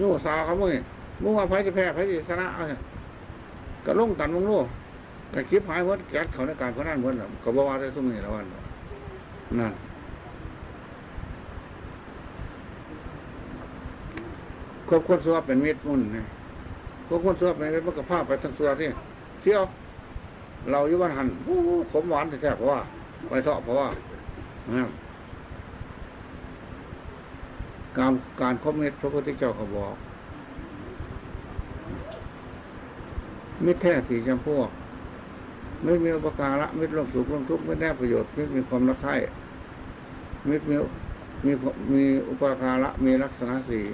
ยู่สาวเขามื้อนี้มึงว่าไผสิแพ้ไผสิชนะเอาเถอะ ก็ลงกันมึงรู้แต่คลิปหายวัดจัดเขาในการพนันวัดน่ะก็บ่ว่าได้ซุกนี้แล้ววันนั่นควบคนสัวเป็นมิตรมุ่นนี่ควบคนสัวเป็นมิตรมันก็พาไปทั้งสัวที่เที่ยว เราอยู่บ้านหันโอ้โหขมหวานแท้ๆเพราะว่าไปเถาะเพราะว่าการการคบมิตรพระพุทธเจ้าก็บอก มิตรแท้สี่จำพวก ไม่มีอุปการะมิตรร่วมสุขร่วมทุกข์ไม่ได้ประโยชน์มิตรมีความรักใคร่มิตรมีมีมีอุปการะมีลักษณะสี่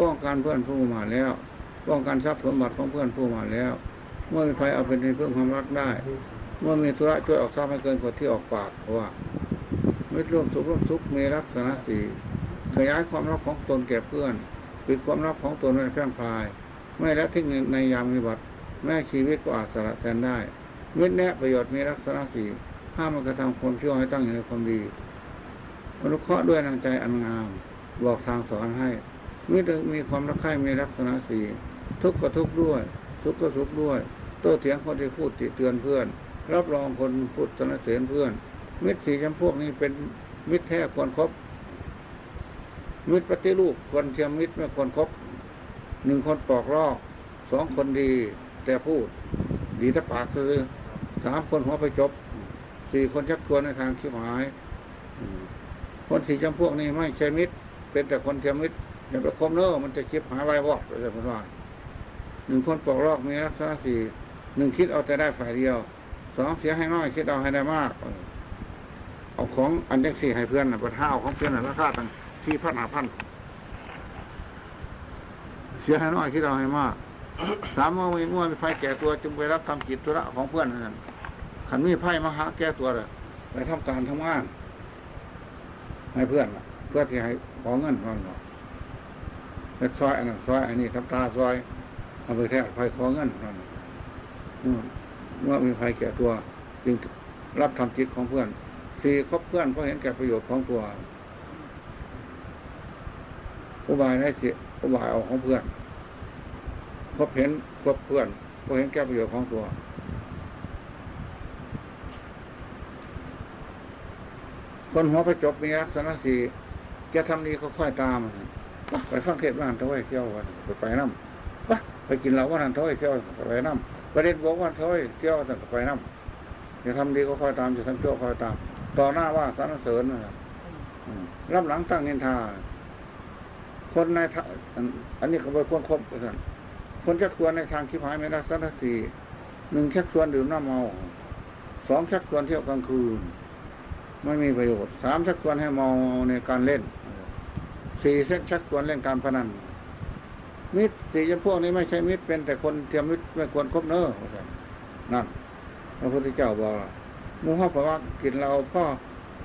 ป้องกันเพื่อนผู้มาแล้ว ป้องกันทรัพย์สมบัติของเพื่อนผู้มาแล้ว เมื่อมีไฟเอาเป็นที่พึ่งความรักได้ เมื่อมีธุระช่วยออกทรัพย์ให้เกินกว่าที่ออกปากเพราะว่าไม่ร่วมสุขร่วมทุกข์มีลักษณะสี่ขยายความรับของตนแก่เพื่อนปิดความรับของตนไว้แพร่งพราย ไม่ละทิ้งในยามวิบัติ แม้ชีวิตก็อาจสละแทนได้มิตรแนะประโยชน์มีลักษณะสี่ห้ามมันกระทำความชั่วให้ตั้งอยู่ในความดีอนุเคราะห์ด้วยนางใจอันงาม บอกทางสอนให้มิตรมีความรักใคร่มีลักษณะสี่ทุกข์ก็ทุกข์ด้วยสุกข์ก็สุขด้วย โต้เถียงคนที่พูดติเตือนเพื่อน รับรองคนพูดสนเสริญเพื่อน มิตรสี่จำพวกนี้เป็นมิตรแท้ควรครบมิตรปฏิรูปควรเทียมมิตรไม่ควรครบหนึ่งคนปอกลอกสองคนดี แต่พูด ดีแต่ปากคือสามคนหัวไปจบสี่คนชักชวนในทางคิดหมายคนสี่จำพวกนี้ไม่ใช่มิตร เป็นแต่คนเทียมมิตรอย่าไปคมเนอมันจะคิดหายไว้วอดเลยเป็นว่าหนึ่งคนปอกลอกมีลักษณะสี่หนึ่งคิดเอาแต่ได้ฝ่ายเดียวสองเสียให้น้อยคิดเอาให้ได้มาก เอาของอันเด็กสี่ให้เพื่อนนะประท้าเอาของเพื่อนนะราคาตั้งที่พันหาพันเสียให้น้อยคิดเอาให้มาก สามเมื่อมีมื่อมีไฟแก่ตัวจึงไปรับทำกิจธุระของเพื่อนนั่นขันมีไพ่มหาแก้ตัวเลยไปทำการทำงานให้เพื่อนะเพื่อที่ให้ขอเงินมันเนาไปซอยอันนั้นซอยอันนี้ทำตาซอยเอาไปแทกไฟขอเงินนั่นอืมเมื่อมีไฟแก่ตัว จึงรับทำจิตของเพื่อนสี่คบเพื่อนเพราะเห็นแก่ประโยชน์ของตัวอุบายได้สิอุบายเอาของเพื่อน พบเห็นพบเพื่อนพบเห็นแก้ประโยชน์ของตัว คนหัวประจบมีลักษณะสี่จะทำดีก็ค่อยตามไปฟังเทศน์บ้านเท่าไหร่เที่ยววันไปไปน้ำไปไปกินเหล้าวันนั้นเท่าไหร่เที่ยวไปน้ำประเด็นบอกวันเท่าไหร่เที่ยวแต่ไปน้ำจะทำดีก็ค่อยตามจะทำชั่วค่อยตาม ต่อหน้าว่าสรรเสริญรับหลังตั้งเงินทาคนในทะอันอันนี้ก็ไปควรครบกัน คนชักชวนในทางคิดหายไม่ได้สักทีหนึ่งชักชวนดื่มน้ำเมาสองชักชวนเที่ยวกลางคืนไม่มีประโยชน์สามชักชวนให้เมาในการเล่นสี่ชักชวนเล่นการพนันมิตรสี่จำพวกนี้ไม่ใช่มิตรเป็นแต่คนเทียมมิตรไม่ควรคบเน้อนั่นพระพุทธเจ้าบอกมูฮับว่ากินเราพ่อ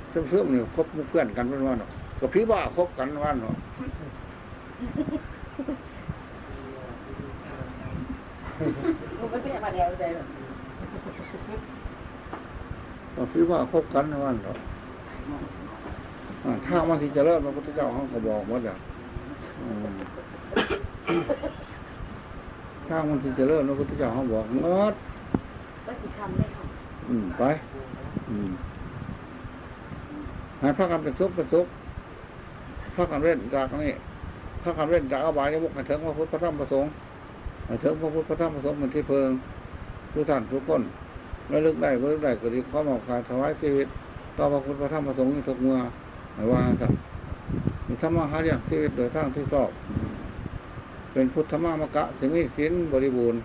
เสื่อมๆเนี่ยคบมุเพื่อนกันเป็นว่าเนาะกับพี่บ้าคบกันว่าเนาะ มันก็เป็นมาแล้วใจแบบก็คิดว่าคบกันในวันเราอ่าถ้ามันที่จะเลิกพระพุทธเจ้าเขาก็บอกว่าอย่างอืมถ้ามันที่จะเลิกพระพุทธเจ้าเขาบอกงดก็สิคำไม่คอืมไป อืมให้พระกันเป็นทุกข์เป็นทุกข์พระกันเล่นจากนี้พระกันเล่นจากอบายยมุกให้ถึงพระพุทธพระธรรมพระสงฆ์ให้ ถึงพระพุทธพระธรรมพระสงฆ์เป็นที่เพิงทุกท่านทุกคนไม่ลึกได้ไม่ลึกได้ก็ดีขอมอบการถวายชีวิต ต่อพระพุทธพระธรรมพระสงฆ์ในทุกเมื่อไม่ว่าสักมีธรรมะหาเรื่องชีวิตโดยทางที่ชอบ เป็นพุทธมามกะสิมีสินบริบูรณ์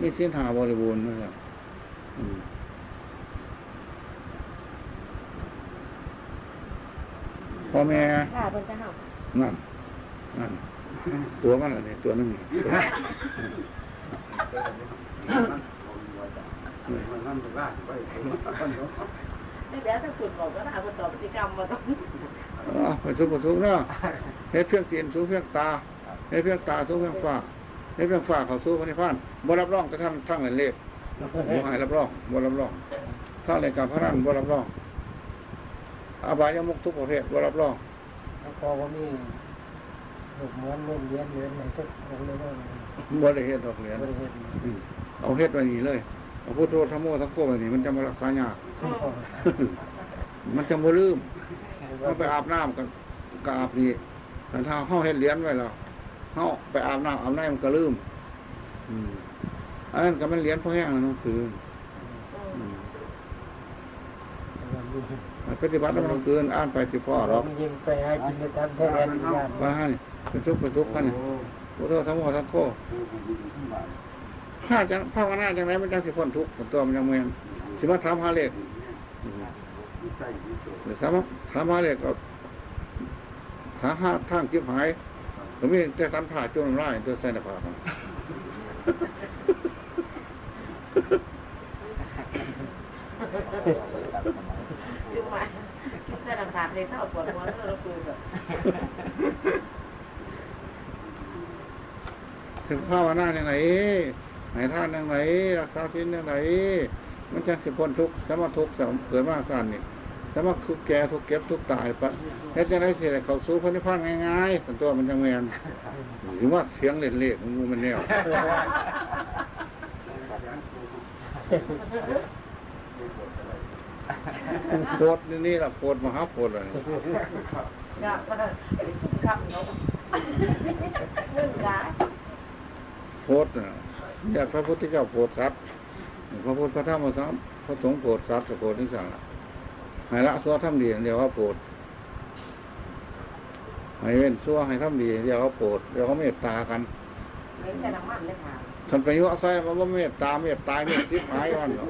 มีสินหาบริบูรณ์นะครับอืมพ่อแม่ำค่ะเป็นจะเห่านั่นนั่น ตัวมันอะไรตัวนึงนี่ไม่แล้วถ้าคุณบอกก็ถ้าคุณตอบพฤติกรรมมาต้องเอาไปทุกข์ไปทุกข์เนาะเฮ็ดเพียงตีนสู้เพียงตาเฮ็ดเพียงตาสู้เพียงฟ้าเฮ็ดเพียงฟ้าเขาสู้พระนิพพานบ่รับรองแต่ท่านทั้งเล่นเลขบ่ให้รับรองบ่รับรองถ้าเล่นการพนันบ่รับรองอบายมุกทุกประเภทบ่รับรองแล้วพอว่ามี ลูกม้วนเล่นเลี้ยนเลี้ยนอะไรก็ลงเลยว่าบ่ได้เฮ็ดดอกเหรียญบริเวณอืมเอาเฮ็ดไว้นี่เลยเอาพุทโธธรรมโมทั้งโคไว้นี่มันจะมารักษายากมันจะบ่ลืมเราไปอาบน้ำกันก็อาบนี่แต่ถ้าเฮาเฮ็ดเหรียญไว้แล้วเฮาไปอาบน้ำอาบน้ำมันก็ลืมอืมอันนั้นก็มันเหรียญพอแห้งแล้วเนาะคืออืมปฏิบัติแล้วมันต้องคืนอ่านไปสิพ่อหรอกยิงไปให้กินไปทำแท้แทนญาติว่าให้ เป็นทุกข์เป็นทุกข์กันนี่พุทโธธรรมโมทั้งโคถ้าจะภาวนาจังไรมันจังสิพ้นทุกข์ตัวมันยังเมือนสิมาถามหาเลขอืมหรือถามว่าถามหาเลขก็สาหาทางจิบหายก็มีแต่สันผ่าจุนร้ายตัวใส่หน้าผากมันเคือมาเสื้อดำขาดเลยเศร้าปวดหัวแล้วเราคุยแบบ ถึงภาวนาอย่างไรไหนท่านอย่างไรรักษาศีลอย่างไรมันจะสิพ้นทุกข์สมาทุกข์สมเกิดมาการนี่สมาทุกแก่ทุกเก็บทุกตายปะแล้วจะได้เสียเขาสู้พระนิพพานง่ายๆส่วนตัวมันจะแมนหรือว่าเสียงเล่นเล่ของงูมันแนวโพดนี่นี่ละโพดมหาโพดอะไรก็ก็ทุกคำเนาะเรื่องร้าย พดน่ะเนี่ยพระพุทธเจ้าโพดสัตว์พระพุทธพระธรรมพระสงฆ์พระสงฆ์โพดสัตว์โพดนิสังละให้ละซัวทำดีเดียวว่าโพดให้เว้นซัวให้ทำดีเดียวว่าโพดเดียวเขาเมตตากันไม่ใช่น้ำมันเลยค่ะท่านไปยุ่งใส่มาว่าเมตตาเมตตายเมตติหายวันเหรอ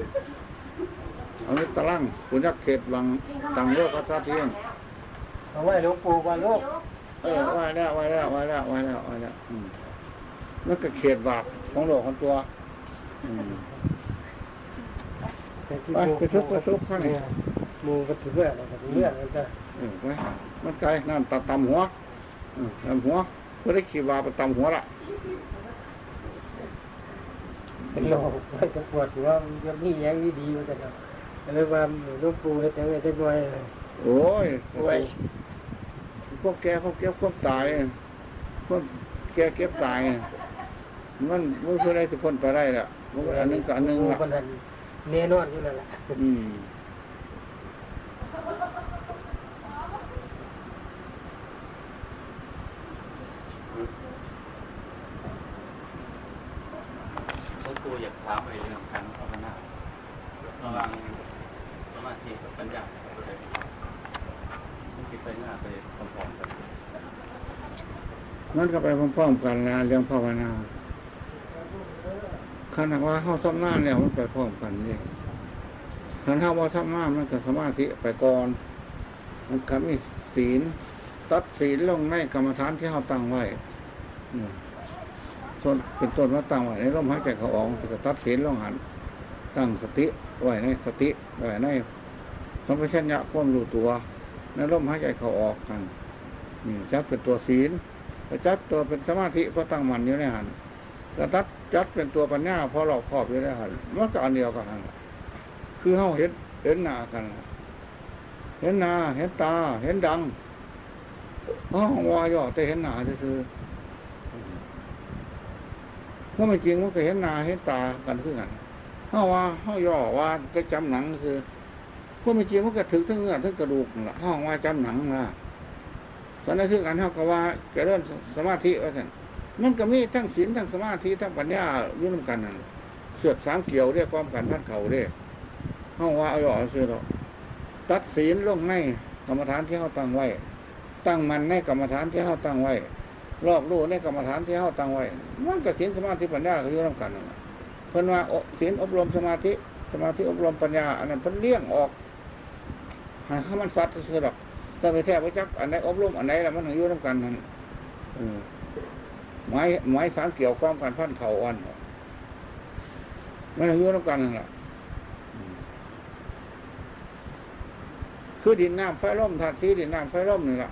เอานิตะลังปุญญเขตวังตังโลกทัศเทียงเอาไว้หลวงปู่ก่อนลูกเออไว้แล้วไว้แล้วไว้แล้วไว้แล้วไว้แล้วอื มนั่นก็เขตบาปของโลกของตัวอืมไปไปทุบไปทุบข้างในมูก็ถือเรื่องอะไรก็ถือเรื่องกันจ้ะเออไปมันไกลนั่นตัดตำหัวเออตำหัวเพื่อได้ขีบาไปตำหัวละเป็นโรคมันจะปวดหัวมันจะมีแยังดีดีมันจะเนาะเลยว่าหลวงปู่ให้แต่งไว้ได้บ่อยเลยโอ้ยโอ้ยพวกแกพวกเก็บพวกตายพวกแกเก็บตาย มันมันคือได้ทุกคนไปได้ละมันก็อันหนึงกับอันหนึงหลวละงปู่คนนั้นแน่นอนอยู่แล้วล่ะอืมหลวงปู่อยากถามไปเรื่องการภาวนาระหว่างสมาธิกับปัญญาตัวใดมันคิดไปหน้าไปพร้อมๆกันมันก็ไปพร้อมๆกันนะเรื่องภาวนา ขณะว่าเข้าซ้ำหน้าแล้วมันไปพร้อมกันนี่ขันเข้าว่าซ้ำหน้ามันก็สมาธิไปก่อน มันก็มีศีลตัดศีลลงในกรรมฐานที่เขาตั้งไว้ส่วนเป็นต้นว่าตั้งไว้ในลมหายใจเขาออกมันก็ตัดศีลลงหัน ตั้งสติไว้ในสติไว้ในสัมปชัญญะความรู้ตัว ในลมหายใจเขาออกกันนี่จับเป็นตัวศีลจับตัวเป็นสมาธิเพราะตั้งมันอยู่ในหัน แต่ตัดจับเป็นตัวปัญญาเพราะหลอกครอบอยู่ในหันมันก็อันเดียวกันคือเขาเห็นเห็นหน้ากัน เห็นหน้าเห็นตา เห็นดังอ๋องวาย่อแต่เห็นหน้าคือถ้าไม่จริงมันก็เห็นหน้าเห็นตากันคือกันเขาว่าเขาย่อว่าจะจำหนังคือพวกไม่จริงมันก็ถึงทั้งเนื้อทั้งกระดูกห้องว่าจำหนังนะสันนั้นคือกันเท่ากับว่าแกเริ่มสมาธิว่าท่น มันก็มีทั้งศีลทั้งสมาธิทั้งปัญญาอยู่ร่วมกันนั่นเสือกสามเกี่ยวเรียกความกันพันเข่าเรียกห้องว่าเอาย่อซื้อหรอกตัดศีลลงในกรรมฐานที่เขาตั้งไว้ ตั้งมันในกรรมฐานที่เขาตั้งไว้รอบรู้ในกรรมฐานที่เขาตั้งไว้ มันก็ศีลสมาธิปัญญาก็อยู่ร่วมกันนั่นเพิ่นว่าศีลอบรมสมาธิสมาธิอบรมปัญญา อันนั้นเพิ่นเลี้ยงออกให้เขามันสัตว์ซื่อหรอกถ้าไปแทบไปจักอันไหนอบรมอันไหนแล้วมันถึงอยู่ร่วมกันนั่นเออ ไม้ไม้สารเกี่ยวข้องกันพันเข่าอ่อนมันถึงยู่ร่วมกันนั่นแหละคือดินน้ำไฟร่มธาตุสีดินน้ำไฟร่มนี่แหละ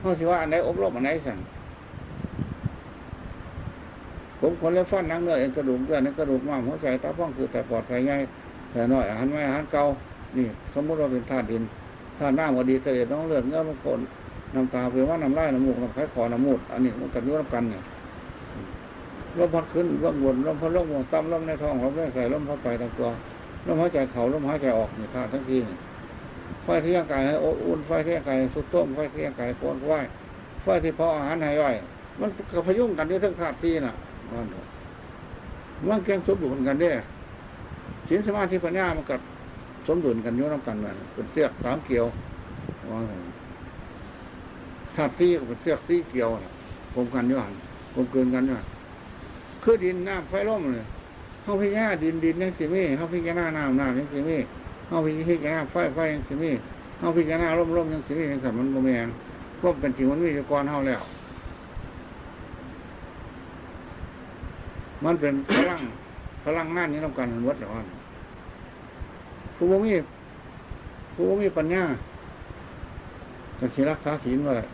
เขาสิว่าอันไหนอบรมอันไหนสั่นผมคนเล็บฟันนังเนื้อเอ็นกระดูกเนื้อในกระดูกม้ามหัวใจตาพ้องคือแต่ปอดไฟใหญ่แต่น้อยอาหารไม่อาหารเก่านี่ สมมติเราเป็นธาตุดินธาตุน้ำวดีเสด็จน้องเลือดเนื้อมันคนน้ำตาเพื่อว่าน้ำลายน้ำมูกน้ำไข้คอน้ำมูดอันนี้มันกันยุ่งกันเนี่ย ลมพัดขึ้นลมวนลมพัดลมวนต่ำลมในท้องลมในใส่ลมพัดไปทั้งตัวลมหายใจเข่าลมหายใจออกนี่ธาทั้งทีนี่ไฟที่ร่างกายให้อุ่นไฟที่ร่างกายสุดต้มไฟที่ร่างกายโกนไหวไฟที่พาะอาหารให้ย่อยมันกระพยุ่งกันอยู่ทั้งธาตุที่น่ะมันมันเก่งสมดุลกันเด้ศีลสมาธิปัญญามันกับสมดุลกันยู่น้ำกันมันเป็นเสียกสามเกี่ยวว่าไงธาตุที่เป็นเสียกสี่เกี่ยวน่ะผมกันยู่หันผมเกินกันยู่หัน คือดินน้ำไฟร่มเลยเขาพิจารณาดินดินยังสิมีเขาพิจารณาน้ำน้ำยังสิมีเขาพิจารณาไฟไฟยังสิมีเขาพิจารณาร่มร่มยังสิมียังสัมมันโมเมนพวกเป็นจริงมันมีอยู่ก่อนเฮาแล้ว มันเป็นพลังพลังงานนี้ต้องการวัดหรอวะผู้บ่มีผู้บ่มีปัญญาก็สิรักษาศีลบ่ได้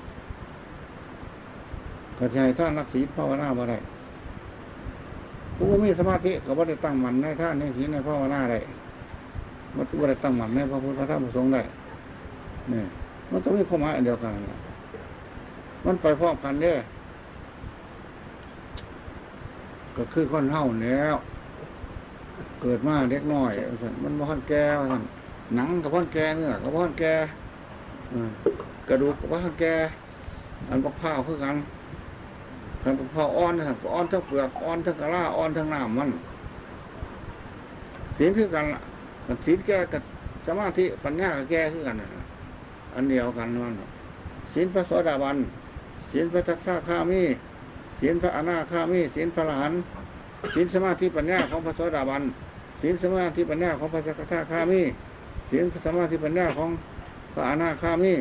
ก็สิให้ท่านรักศีลภาวนาบ่ได้ ผู้บ่มีสมาธิก็บ่ได้ตั้งมั่นในท่านในศีลในภาวนาได้มันบ่ได้ตั้งมั่นในพระพุทธธรรมพระสงฆ์ได้นี่มันต้องมีความหมายอันเดียวกันมันไปพร้อมกันเด้อก็คือคนเฮาแล้ว เกิดมาเล็กน้อยมันบ่ทันแก่ว่าซั่นหนังกับพ่อนแก่เนื้อกับพ่อนแก่กระดูกกับพ่อนแก่อันบักพร้าคือกัน คันบักพร้าวอ่อนนะก็อ่อนทั้งเปลือกอ่อนทั้งกระลาอ่อนทั้งน้ำมันศีลคือกันละกันศีลแก่กับสมาธิปัญญาแก่คือกันอันเดียวกันมันศีลพระโสดาบันศีลพระทักษะข้ามีศีลพระอนาคามีศีลพระอรหันศีลสมาธิปัญญาของพระโสดาบันศีลสมาธิปัญญาของพระสกทาคามีศีลสมาธิปัญญาของพระอนาคามี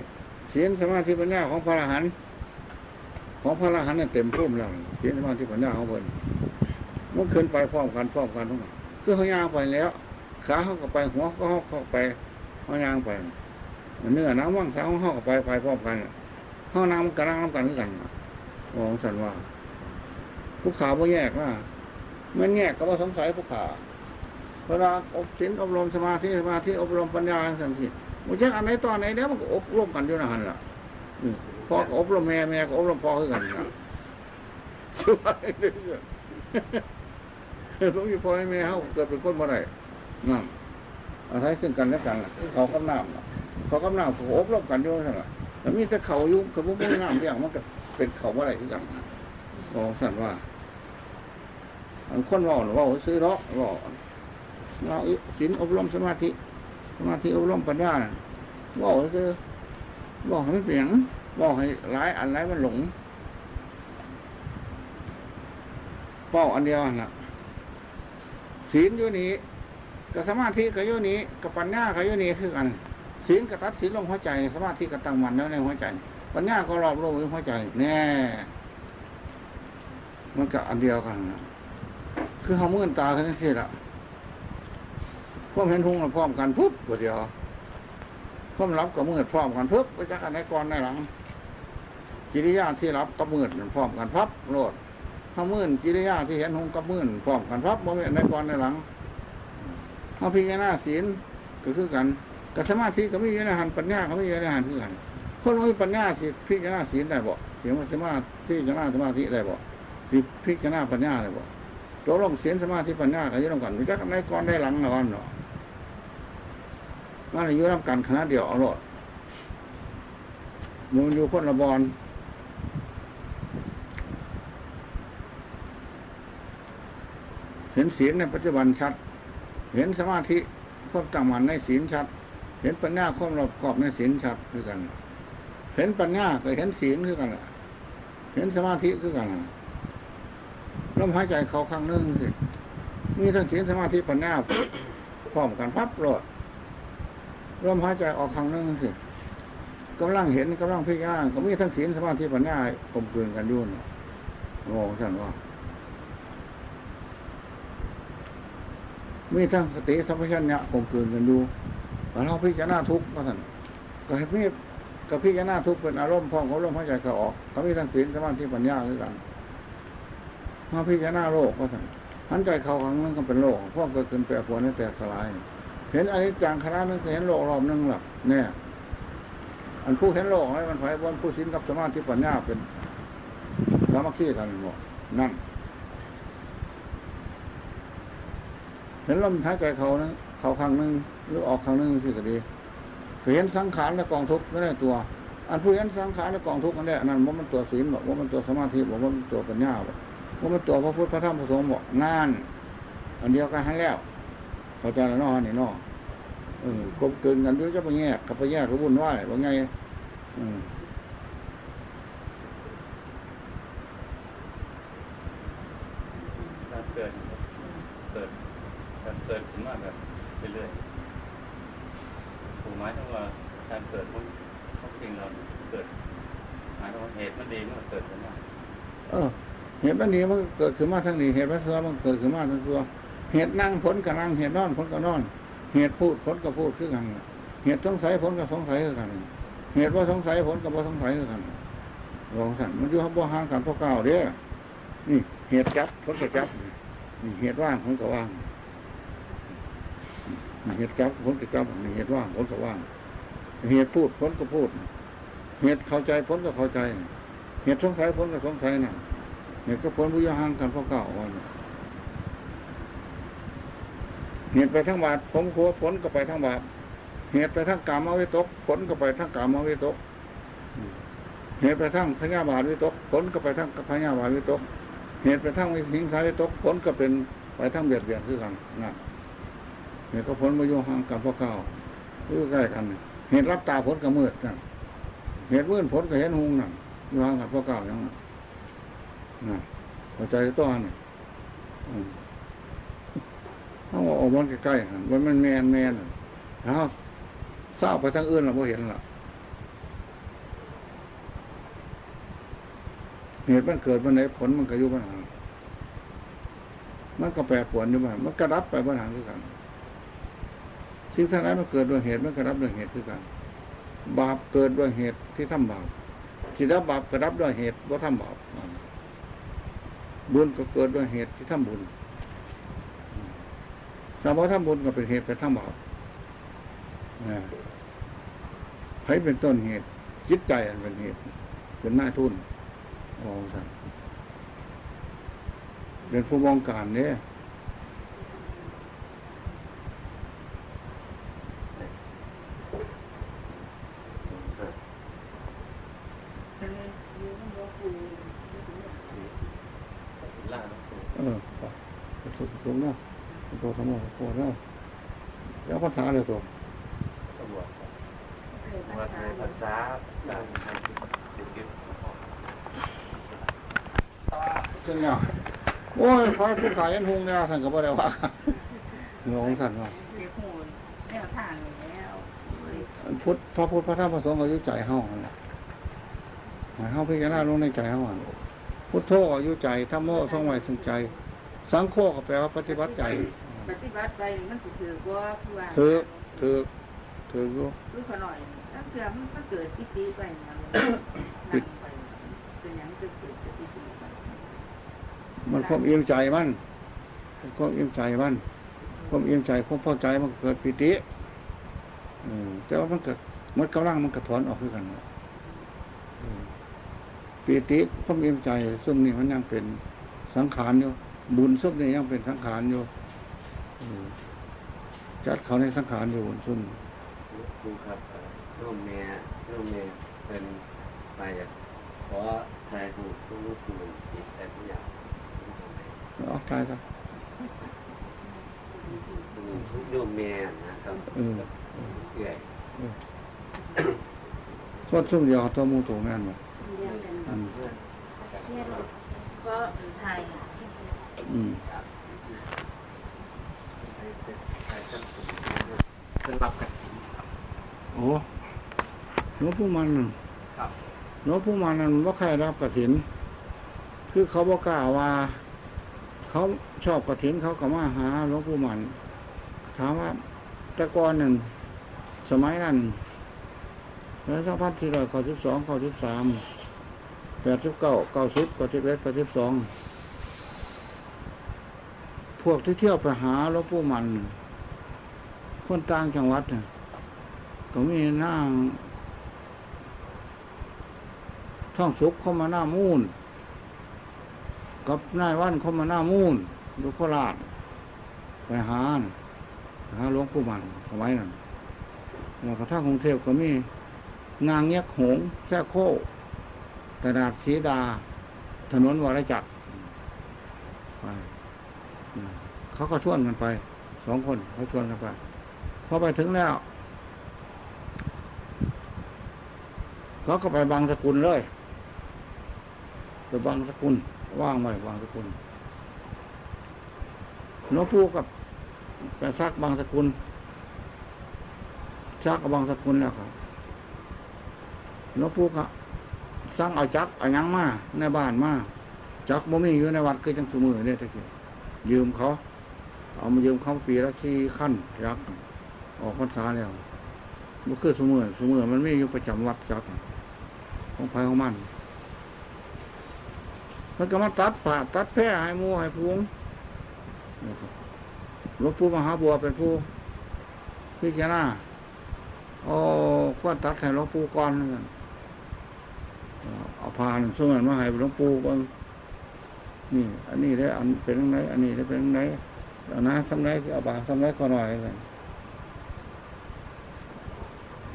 ศีลสมาธิปัญญาของพระอรหัน์ ของพระอรหันต์นี่ยเต็มพุ่มแล้วศีลสมาธิปัญญาของเพิ่นมันขึ้นไปพร้อมกันพร้อมกันทุกอย่างคือเขาย่างไปแล้ว ขาเขาก็ไปหัวเขาเข้าไปเขาย่างไปเนื้อน้ำว่างสาวเขาก็ไปไปพร้อมกันเขาน้ำกระด้างน้ำกันคือกันมองสันว่าผู้ขาบ่แยกว่ามันแยกก็ว่าสงสัยผู้ขาเวลาอบศีลอบรมสมาธิสมาธิอบรมปัญญาสังทีมันแยกอันไหนตอนไหนแล้วมันก็อบรมกันอยู่นะฮันล่ะอื พ่อก็อบรมแม่แม่ก็อบรมพ่อคือกันนะช่วยด้วยหลวงพ่อให้แม่เขาเกิดเป็นคนบ่ได้นั่นอาศัยซึ่งกันและกันเขากำน้ำเขากำน้ำเขาอบรมกันอยู่นั่นแหละแต่มีแต่เขายู่งกับพวกน้ำอย่างมันก็เป็นเขาบ่ได้คือกันนะบอกสั่นว่าอันคนว่าหรือว่าซื้อเนาะว่าว่าศีลอบรมสมาธิสมาธิอบรมปัญญาว่าซื้อบอกให้ไม่เปลี่ยน บอกให้หลายอันหลายมันหลงเป้าอันเดียวน่ะ ศีลอยู่นี้กับสมาธิกับอยู่นี้กับปัญญากับอยู่นี้คือกัน ศีลกับตัดศีลลงหัวใจ สมาธิกับตั้งมันแล้วในหัวใจ ปัญญาก็รอบโลกในหัวใจ แน่ มันก็อันเดียวกันนะคือเขามื่นตากันที่ละความเห็นทุ่งพร้อมกันปุ๊บเดียวความรับกับมืดพร้อมกันปุ๊บไปจากอันไหนก่อนในหลัง กิริยาที่รับกับมืดพร้อมกันพับโลดเขามื่นกิริยาที่เห็นหงกับมื่นพร้อมกันพับบ่มีอันไหนก่อนในหลังเขาพิจารณาศีลก็คือกันกับสมาธิก็ไม่ยืนในหันปัญญาก็ไม่ยืนในหันคือกันคนมีปัญญาสิพิจารณาศีลได้บ่เสียงว่าสมาธิพิจารณาสมาธิได้บ่สิพิจารณาปัญญาได้บ่ตัวลงเสียนสมาธิปัญญาก็อยืนกันรู้จักกันในก่อนได้หลังนอนเนาะมันอยู่ร่วมกันคณะเดียวเอาหลอดมันอยู่คนละบอล เห็นศีลในปัจจุบันชัด เห็นสมาธิควบตั้งมันในศีลชัด เห็นปัญญาควบรอบกรอบในศีลชัดคือกัน เห็นปัญญาก็เห็นศีลคือกันเห็นสมาธิคือกันลมหายใจเขาข้างนึงสิมีทั้งศีลสมาธิปัญญาพร้อมกันพับโลดลมหายใจออกข้างนึงสิกำลังเห็นกำลังพิจารณาก็มีทั้งศีลสมาธิปัญญากลมกลืนกันยุ่นงงท่านว่า มีทั้งสติสัมปชัญญะกลมกลืนกันดูแต่เราพิจารณาทุกข์ก็ท่านก็ให้มีกับพิจารณาทุกข์เป็นอารมณ์พองของลมหายใจเขาออกเขามีทั้งศีลสมาธิปัญญาคือกันมาพิจารณาโลกก็ท่านหันใจเขาครั้งนึงก็เป็นโลกพวกเกิดขึ้นแปรปรวนแตกสลาย เห็นอันนี้จังคณะนึงเห็นโลกรอบนึงหรอกเนี่ยอันผู้เห็นโลกให้มันไฟบนผู้สิ้นกับสมาธิปัญญาเป็นสามัคคีกันหมดนั่น เห็นลมหายใจเขานะเขาครั้งนึงหรือออกครั้งนึงที่ก็ดีเห็นสังขารและกองทุกข์ไม่ได้ตัว อันผู้เห็นสังขารและกองทุกข์นั่นแหละนั่นว่ามันตัวศีลบอกว่ามันตัวสมาธิบอกว่ามันตัวปัญญาบอกว่ามันตัวพระพุทธพระธรรมพระสงฆ์บอกงาน อันเดียวกันให้แล้วเข้าใจแล้วนาะนี่นออกลมกลืนกันด้วยจะไปแยกกับไปแยกก็วุ่นวายว่าไง อืม การเกิดเกิดการเกิดขึ้นมาแบบเรื่อยๆถูกหมายถึงว่าการเกิดของของจริงเราเกิดหมายถึงว่าเหตุมันดีมันก็เกิดขึ้นมา เออ อันนี้มันเกิดขึ้นมาทั้งนี้เหตุมันเสือมันเกิดขึ้นมาทั้งตัว เหตุนั่งผลกับนั่งเหตุนอนผลกับนอน เหตุพูดผลก็พูดคือกัน เหตุสงสัยผลก็สงสัยคือกัน เหตุว่าสงสัยผลก็บ่าสงสัยคือกันบอกสั่นมันอยู่บ่ห่างกันพวกเก่าเด้อนี่เหตุจับผลก็จับนี่เหตุว่างผลก็ว่างนี่เหตุจับผลก็จับนี่เหตุว่างผลก็ว่าง เหตุพูดผลก็พูด เหตุเข้าใจผลก็เข้าใจ เหตุสงสัยผลก็สงสัยน่ะ เหตุก็ผลผู้ยห่างกันพวกเก่าวันเหตุไปทั้งบาปผมขัวผลก็ไปทั้งบาปเหตุไปทั้งกามวิตก ผลก็ไปทั้งกามวิตก เหตุไปทั้งพญาบาทวิตก ผลก็ไปทั้งพญาบาทวิตก เหตุไปทั้งหิงสาวิตก ผลก็เป็นไปทั้งเบียดเบียนคือกันนะเหตุก็ผลมาโยห่างกันพวกเก่าคือใกล้กัน เหตุรับตาผลก็มืดนะเหตุมืดผลก็เห็นหงนั่นโยห่างกันพวกเก่าอย่างนั้น หัวใจต้อนต้องออกมันใกล้ๆมันมันแมนแมนแล้วทราบไปทั้งอื่นเราไม่เห็นหรอเหตุมันเกิดวันไหนผลมันก็ยู่ปัญหามันก็แปรปวนอยู่บ้างมันก็รับไปปัญหาคือกันสิ่งทั้งนั้นมันเกิดด้วยเหตุมันก็รับด้วยเหตุคือกัน บาปเกิดด้วยเหตุที่ทำบาปที่รับบาปก็รับด้วยเหตุว่าทำบาป บุญก็เกิดด้วยเหตุที่ทำบุญถ้าว่าทำบุญก็เป็นเหตุไปทำบาปใครเป็นต้นเหตุ จิตใจอันเป็นเหตุ เป็นหน้าทุนมองสันเป็นผู้มองการเนี่ย ล่าหลวงปู่ เออไปสุดตรงนั้น ตัวสมองตัวแล้วแล้วภาษาเลยตัวตำรวจว่าในภาษาการใช้จิตจิตเช่นเนี่ยโอ้ยพระผู้ขายยันหงเนี่ยท่านก็บอกได้ว่างงท่านว่าเดี๋ยวพูดแนวทางแล้วพุทธพระพุทธพระธรรมพระสงฆ์ก็อยู่ใจเฮานั่นแหละให้เฮาพิจารณาลงในใจเฮาอะพุทโธก็อยู่ใจธรรมโมท่องไว้ถึงใจ สังโฆก็แปลว่าปฏิบัติใจ ปฏิบัติไปมันสิถือว่าคือว่าถือถือถืออยู่คือขอหน่อยถ้าเกิดมันเกิดปิติไปนะนั่งไปเป็นอย่างเกิดเกิดปิติไปมันความอิ่มใจมันความอิ่มใจมันความอิ่มใจความพอใจมันเกิดปิติอืมแต่ว่ามันเกิดมันกำลังมันกระถอนออกด้วยกันอืมปิติความอิ่มใจซึ่งนี่มันยังเป็นสังขารอยู่บุญซึ่งนี่ยังเป็นสังขารอยู่อืม จัดเขาในสังขารอยู่บุญซึ่งครูครับร่วมเมียร่วมเมียเป็นไปอยากขอทายถูกทุกครูอีกแต่ทุกอย่างออกตายซะร่วมเมียนะครับเออเอื่อยโทษซึ่งเดียวตัวหมูตัวแม่นบ่เรียนกันอืมก็ไทยอืม เป็นรับกันโอ้หลวงปู่มันนั่นครับหลวงปู่มันนั่นว่าใครรับกระถิน คือเขาบอกกล้าว่า เขาชอบกระถินเขาก็มาหาหลวงปู่มันถามว่าแต่ก่อนนั่นสมัยนั้นแล้วสักพันที่ร้อยเก้าสิบสองเก้าสิบสามแปดสิบเก้าเก้าสิบเก้าสิบเอ็ดแปดสิบสองพวกที่เที่ยวไปหาหลวงปู่มัน คนต่างจังหวัดก็มีนั่งท่องสุขเข้ามาหน้ามูนกับนายวันเข้ามาหน้ามูนลูกโคราชไปหาน่ะไปหาหลวงปู่มันสมัยนั้นแล้วก็ทากรุงเทพก็มีนางเงี้ยกหงแท่โคกระดาษสีดา ถนนวรจักรไปเขาก็ชวนกันไป สองคนเขาชวนกันไป พอไปถึงแล้วเขาก็ไปบางสกุลเลยไปบางสกุล ว่างไว้บางสกุลหลวงปู่กับไปซักบางสกุลซักกับบางสกุลแล้วครับหลวงปู่ก็สร้างเอาจักเอายังมาในบ้านมาจักบ่มีอยู่ในวัดคือจังสมือเนี่ยตะกี้ยืมเขา เอามายืมเขาปีละสี่ขั้นจัก ออกพรรษาแล้วมันคือสมือสมือมันไม่อยู่ประจำวัดจักของไผของมัน มันก็มาตัดผ่าตัดแพร่ให้มูให้พวงนะครับหลวงปู่มหาบัวเป็นผู้พิจารณาโอ้ควตัดให้หลวงปู่ก่อนเอาผ่านส่วนมาให้หลวงปู่ก่อนนี่ อันนี้ได้อันเป็นยังไงอันนี้ได้เป็นยังไงเอานะทำไรเอาบาทำไรก็หน่อยกัน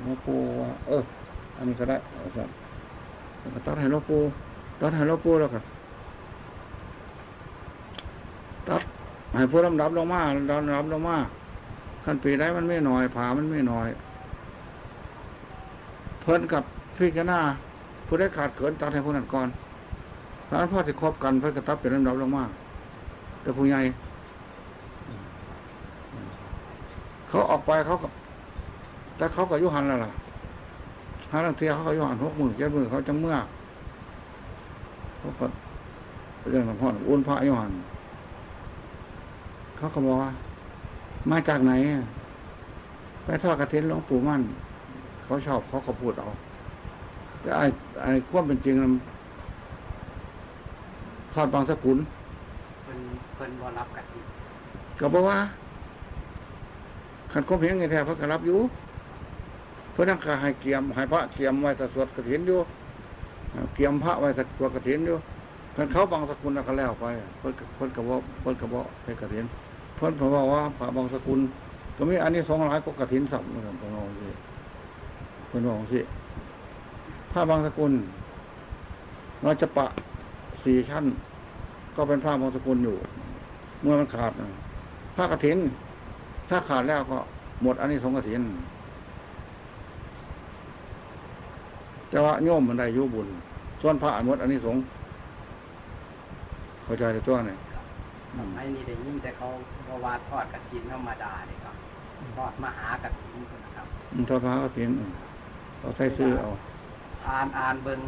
หลวงปู่ว่าเออ อันนี้ก็ได้เอาสัตว์ตัดให้หลวงปู่ตัดให้หลวงปู่แล้วกันตัดให้ผู้ลำดับลงมาลำดับลงมาขั้นปีได้มันไม่หน่อยผามันไม่หน่อย เพิ่นกับพี่จนาผู้ได้ขาดเกินตัดให้ผู้นั้นก่อนถ้าพ่อจะครบกันเพิ่นก็ตัดเป็นลำดับลงมาแต่ผู้ใหญ่เขาออกไปเขาก็ แต่เขาก็อยุหันแล้วล่ะห้าลังเทียเขาก็อยุหันหกมือเจ็ดมือเขาจังเมื่อเขาก็เรื่องของพ่ออ้วนพระอยุหันเขาก็บอกว่า มาจากไหนอะไปทอดกระเทียนหลวงปู่มั่น เขาชอบเขาก็พูดเอาแต่ไอ้ไอ้ความเป็นจริงมันทอดบางสกุลเพิ่นเพิ่นบ่รับกฐินก็บอกว่าขันความเพียงไงแท้พระก็รับอยู่ เพื่อนั่งกาให้เกียมให้พระเกียมไว้แต่สวดกระถินอยู่เกียมพระไว้แต่สวดกระถินอยู่ขันเขาบางสกุลก็แล้วไปเพิ่นก็เพิ่นกระบอกเพิ่นกระบอกให้กระถินเพิ่นผมบอกว่าพระบางสกุล ก็มีอันนี้สองหลายก็กระถินสับเหมือนกันผมบอกสิเพิ่นบอกสิพระบางสกุลเราจะปะสี่ชั้น ก็เป็นพระบางสกุลอยู่ เมื่อมันขาดนะพระกระถิน ถ้าขาดแล้วก็หมดอันนี้สงกระถิน แต่ว่าโยมมันได้อยุบุญ ส่วนพระอันหมดอันนี้สงส์เข้าใจในตัวเนี่ยทำให้นี่ได้ยินแต่เขาบอกว่าทอดกฐินธรรมดาเลยครับทอดมหากฐินพุ่นนะครับอืมทอดพระกระถินอืมเอาใส่ซื้อเอาอ่านอ่านเบิ่ง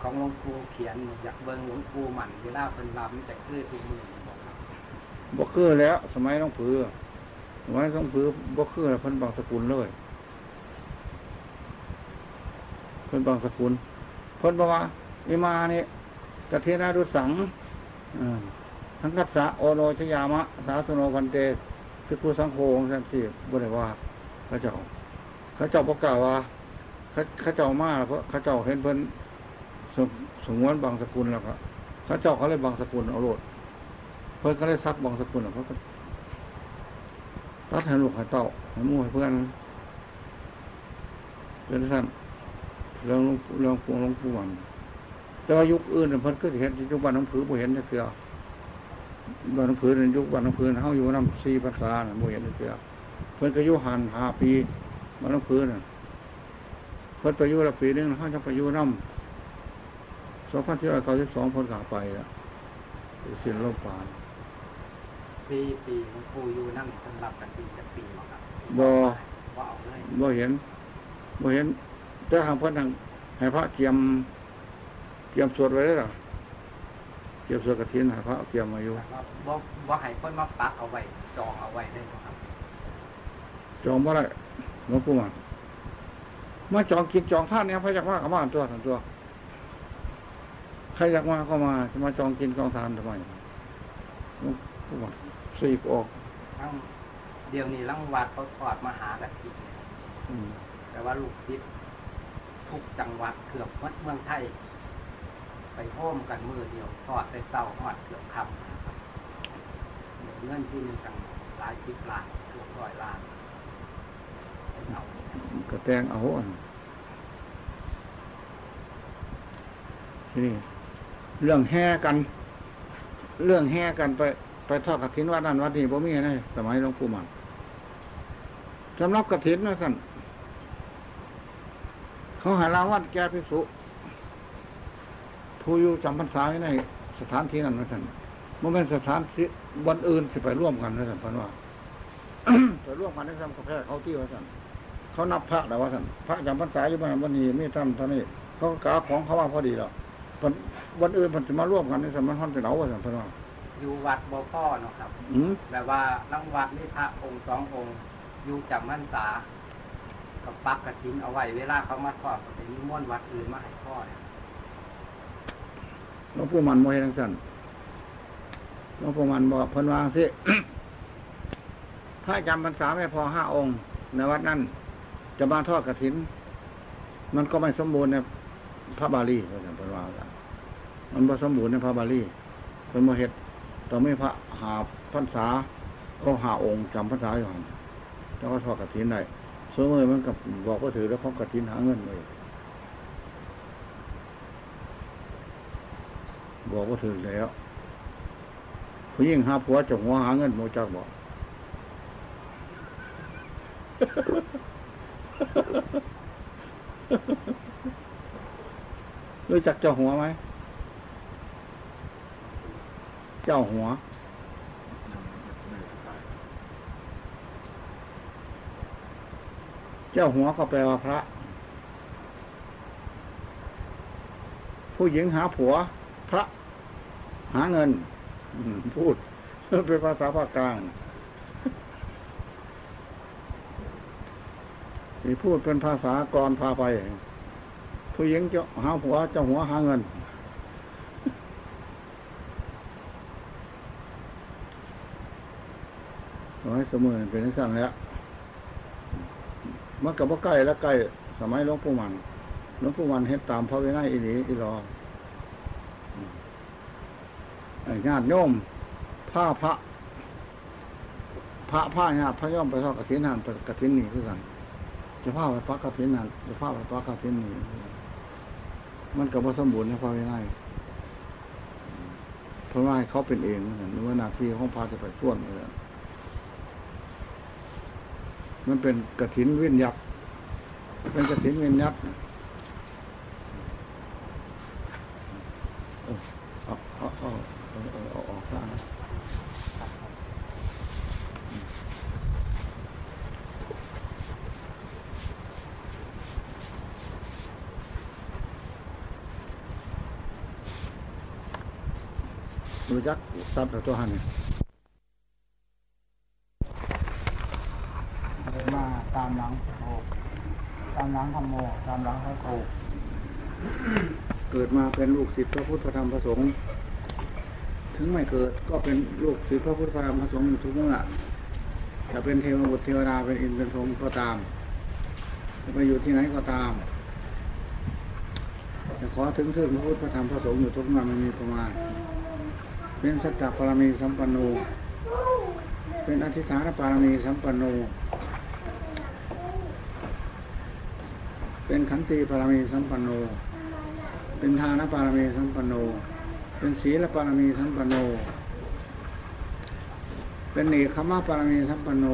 ของหลวงปู่เขียนอยากเบิ่งหลวงปู่หมันเวลาเพิ่นรำจะคือทุกมือบอกครับบ่คือแล้ว สมัยต้องผือสมัยต้องผือบ่คือแล้วเพิ่นบางสกุลเลย เพิ่นบางสกุลเพิ่นบอกว่าอิมานี่กะเทนาดุสังอทั้งกัสสะโอโนชยามะ สาธุโนพันเตพิคุสังโฆของท่านสิบ่ได้ว่าเขาเจ้าเขาเจ้าบ่กาวว่าเขาเจ้ามาแล้วเพราะเขาเจ้าเห็นเพิ่นสมสมวนบางสกุลแล้วก็เขาเจ้าเขาเลยบางสกุลเอาโลดเพื่นก็เลยซักบางสกุลอะเพราะก็ตัดให้ลูกให้เต้าห้หมู่ให้เพื่อนเป็นท่าน เรื่องเรื่องปวงหลวงปู่มันแต่ว่ายุคอื่นเพิ่นก็เห็นยุคบ้านน้องผือบ่เห็นจักเทื่อบ้านน้องผือในยุคบ้านน้องผือเฮาอยู่น้ำ4ภาษาบ่เห็นจักเทื่อเพิ่นก็ยู่หัน5ปีบ้านน้องผือน่ะเพิ่นไปยู่ละปีหนึงเฮาจะไปยุน้ำสอยู่นำ2492เพิ่นก็ไปแล้วสิ้นโลกปานปีปีหลวงปู่อยู่นั่งสำหรับกฐินจะปีบ่ครับบ่บ่เห็นบ่เห็น แต่ทางเพิ่นทางให้พระเกียมเกียมสวดไว้เลยล่ะเกียมสวดกฐินให้พระเกียมมาอยู่แต่ว่าบ่บ่ให้เพิ่นมาปักเอาไว้จองเอาไว้ได้บ่ครับ จองบ่ได้หลวงปู่มันมาจองกินจองท่านเนี่ยพระอยากมาก็มาตัวทันตัวใครอยากมาก็มาจะมาจองกินจองทานทำไมหลวงปู่มันสีกออกทั้งเดี๋ยวนี้รังวัดเขาทอดมหากฐินอืมแต่ว่าลูกศิษย์ ทุกจังหวัดเกือบมดเมืองไทย ไปโฮมกันมือเดียวทอดได้เต้าหอดเกือบคำนะครับเงินที่หนึ่งตังหลายสิบล้านเกือบร้อยล้านไปเอาก็แตงเอาอันทีนี่เรื่องแห่กัน เรื่องแห่กันไป ไปทอดกฐินวัดนั้นวัดนี้บ่มีนะสมัยหลวงปู่มันสำหรับกฐินนะท่าน เขาหาราวัดแก่พิสุผู้อยู่จำพรรษาอยู่ในสถานที่นั้นนะท่านมันเป็นสถานที่วันอื่นที่ไปร่วมกันนะท่านเพราะว่าไปร่วมกันในทำกาแฟเขาที่ว่าท่านเขานับพระแต่ว่าท่านพระจำพรรษาอยู่บ้านวันนี้ไม่ท่านเท่านี้เขาก็กาของเขาว่าพอดีแล้ววันวันอื่นมันจะมาร่วมกันในสมัยฮันเป็นเอาว่าท่านเพราะว่าอยู่วัดบ่พ่อเนาะครับอืมแบบว่ารังวัดนี่พระองค์สององค์อยู่จำพรรษา ก็ปักกระถินเอาไว้ เวลาเขามาทอดก็จะนิมนต์วัดอื่นมาให้ทอดหลวงปู่มันบ่ให้ทั้งสั้นหลวงปู่มันบอกเพิ่นวางสิถ้าจำพรรษาไม่พอห้าองค์ในวัดนั้นจะมาทอดกระถิน มันก็ไม่สมบูรณ์ในพระบาลีเพิ่นว่ากันมันบ่สมบูรณ์ในพระบาลีเพิ่นบ่เฮ็ดต้องมีพระหาพรรษาก็หาองค์จำพรรษาอยู่หันแล้วก็ทอดกระถินได้ ส่วนมือมันกับบอกว่าถือแล้วของกระถินหาเงินเลยบอกว่าถือแล้วผู้ยิ่งหาผัวจงหัวหาเงินโมจักบอกรู้จักเจ้าหัวไหม เจ้าหัว เจ้าหัวก็แปลว่าพระ ผู้หญิงหาผัว พระ หาเงินพูดเป็นภาษาภาคกลางที่พูดเป็นภาษากรพาไป ผู้หญิงเจ้าหาผัวเจ้าหัวหาเงินสมัยเสมอเป็นสั่งแล้ว มันกับว่าใกล้และใกล้สมัยหลวงปู่มันหลวงปู่มันเฮ็ดตามพระวินัยอีหลีอีรอไอ้ญาติโยมผ้าพระ พระผ้าญาติพระย่อมไปทอดกระถินหันกระถินนี่คือกันจะผ้าไปปักกระถินหันจะผ้าไปปักกระถินนี่มันกับว่าสมบูรณ์ในพระวินัยเพราะว่าให้เขาเป็นเองเหมือนกันว่าหนาทีของพระจะไปส่วนเลย มันเป็นกระถินเว้นยับ เป็นกระถินเว้นยับเอาเอาเอาเอาเอาเอาออกซะรู้จักทรัพย์ตัวหันนี่มาตามหลังโอตามหลั งธรรมโมตามหลังพระโคเกิดมาเป็นลูกศิษย์พระพุทธธรรมพระสงฆ์ถึงไม่เกิดก็เป็นลูกศิษย์พระพุทธธรรมพระสงฆ์อยู่ทุกเมื่อจะเป็นเทวบุตรเทวดาเป็นอินทร์เป็นพรหมก็ตามจะไปอยู่ที่ไหนก็ตามจะขอถึงซึ่งพระพุทธพระธรรมพระสงฆ์อยู่ทุกเมื่อไม่มีประมาณ เป็นสัจจะปรมีสัมปันโนเป็นอธิษฐานปารมีสัมปันโน เป็นขันติปารมีสัมปันโน เป็นทานปารมีสัมปันโน เป็นศีลปารมีสัมปันโน เป็นเนคขมะปารมีสัมปันโน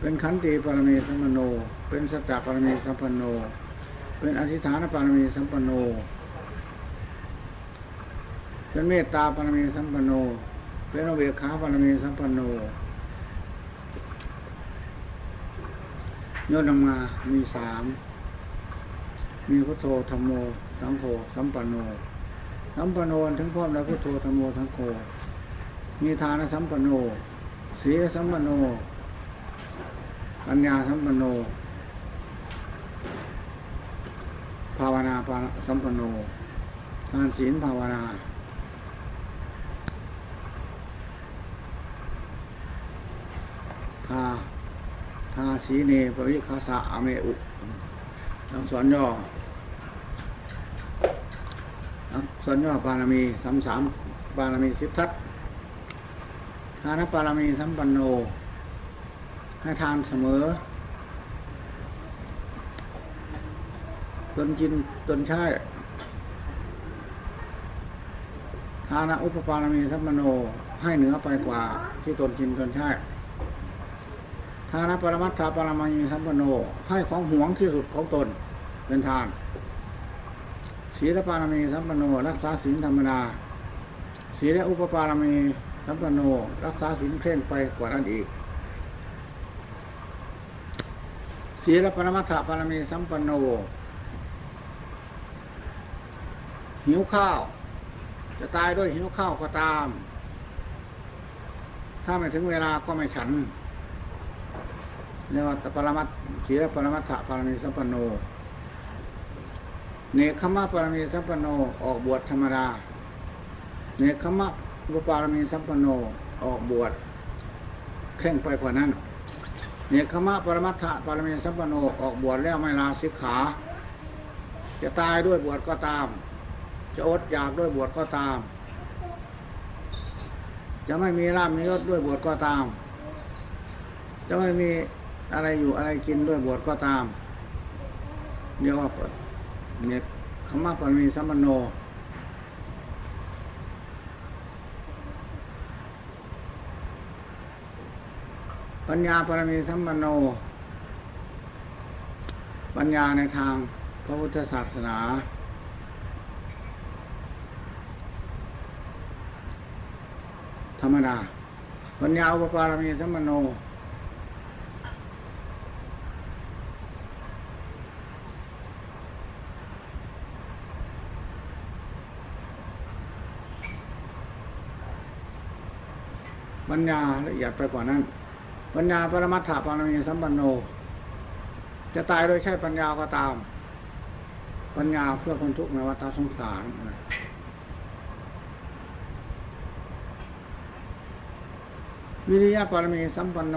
เป็นขันติปารมีสัมปันโน เป็นสัจจปารมีสัมปันโน เป็นอธิษฐานปารมีสัมปันโน เป็นเมตตาปารมีสัมปันโน เป็นอเวขาปารมีสัมปันโน ย่นลงมามีสามมีพุทโธธรรมโมสังโฆสัมปันโนสัมปันโนถึงพร้อมแล้วพุทโธธรรมโมสังโฆมีทานสัมปันโนศีลสัมปันโนปัญญาสัมปันโน ภาวนาปสัมปันโนทานศีลภาวนาทา ทาสีเนปวิคาสะอเมอุทั้งสอนย่อทั้งสอนย่อปารมีสามสามปารมีสิบทัศทานปารมีสัมปันโน ให้ทานเสมอ ตนกินตนใช้ทานอุปปารมีสัมปันโนให้เหนือไปกว่าที่ตนกินตนใช้านปรมัตถาปรมัยสัมปโน ให้ของหวงที่สุดของตนเป็นทานศีลปารมีสัมปโน รักษาศีลธรรมดาศีลอุปปารมีสัมปโน รักษาศีลเคร่งไปกว่านั้นอีกศีลปรมัตถาปารมีสัมปโน หิวข้าว จะตายด้วยหิวข้าวก็ตาม ถ้าไม่ถึงเวลาก็ไม่ฉัน เรียกว่าปรมัตถ์ศีลปรมัตถะปรมีสัมปโนเนคขมะปรมีสัมปโนออกบวชธรรมดาเนคขมะอุปารมีสัมปโนออกบวชเข่งไปกว่านั้นเนคขมะปรมัตถะปรมีสัมปโนออกบวชแล้วไม่ลาสิกขา จะตายด้วยบวชก็ตาม จะอดอยากด้วยบวชก็ตาม จะไม่มีลาบมียศด้วยบวชก็ตาม จะไม่มี อะไรอยู่อะไรกินด้วยบวชก็ตามเรียกว่าเนี่ยคำว่าปรมีสัมปันโน ปัญญาปรมีสัมปันโน ปัญญาในทางพระพุทธศาสนาธรรมดาปัญญาอุปปารมีสัมปันโน ปัญญาละเอียดไปกว่านั้น ปัญญาปรมัตถปารมีสัมปันโน จะตายโดยใช้ปัญญาก็ตาม ปัญญาเพื่อคนทุกข์ในวัฏสงสารวิริยะปรมีสัมปันโน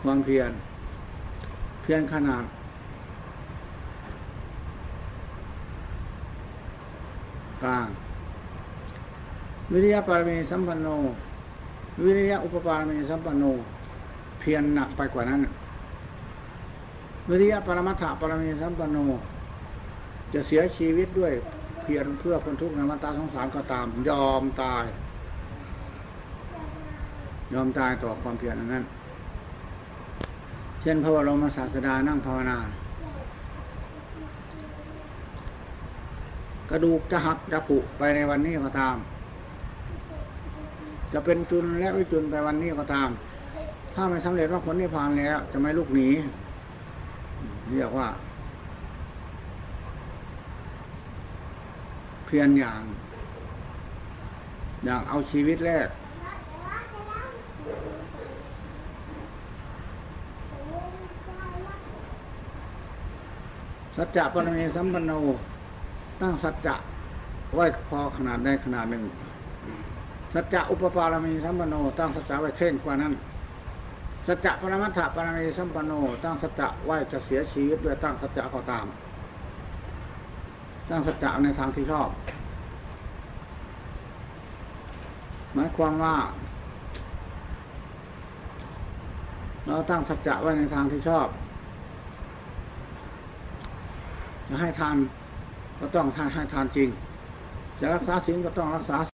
ความเพียร เพียรขนาด กลาง วิริยะปารมีสัมปันโน วิริยะอุปปารมีสัมปันโน เพียรหนักไปกว่านั้น วิริยะปรมัตถปารมีสัมปันโน จะเสียชีวิตด้วยเพียรเพื่อคนทุกข์ในวัฏสงสารก็ตาม ยอมตาย ยอมตายต่อความเพียรนนั้น เช่นพระบรมศาสดานั่งภาวนากระดูกจะหักจะผุไปในวันนี้ก็ตาม จะเป็นจุนและวิจุนไปวันนี้ก็ตาม ถ้าไม่สำเร็จว่าผลนิพพานแล้ว จะไม่ลุกหนีเรียกว่า เพียรอย่าง อย่างเอาชีวิตแรก สัจจะปรมีสัมปันโนตั้งสัจจะไว้พอขนาดใดขนาดหนึ่ง สัจจะอุปปารมีสัมปันโนตั้งสัจจะไว้เข่งกว่านั้น สัจจะปรมัตถปรมีสัมปันโนตั้งสัจจะไว้จะเสียชีวิตด้วยตั้งสัจจะก็ตาม ตั้งสัจจะในทางที่ชอบ หมายความว่า เราตั้งสัจจะไว้ในทางที่ชอบ จะให้ทานก็ต้องให้ทานจริง จะรักษาศีลก็ต้องรักษา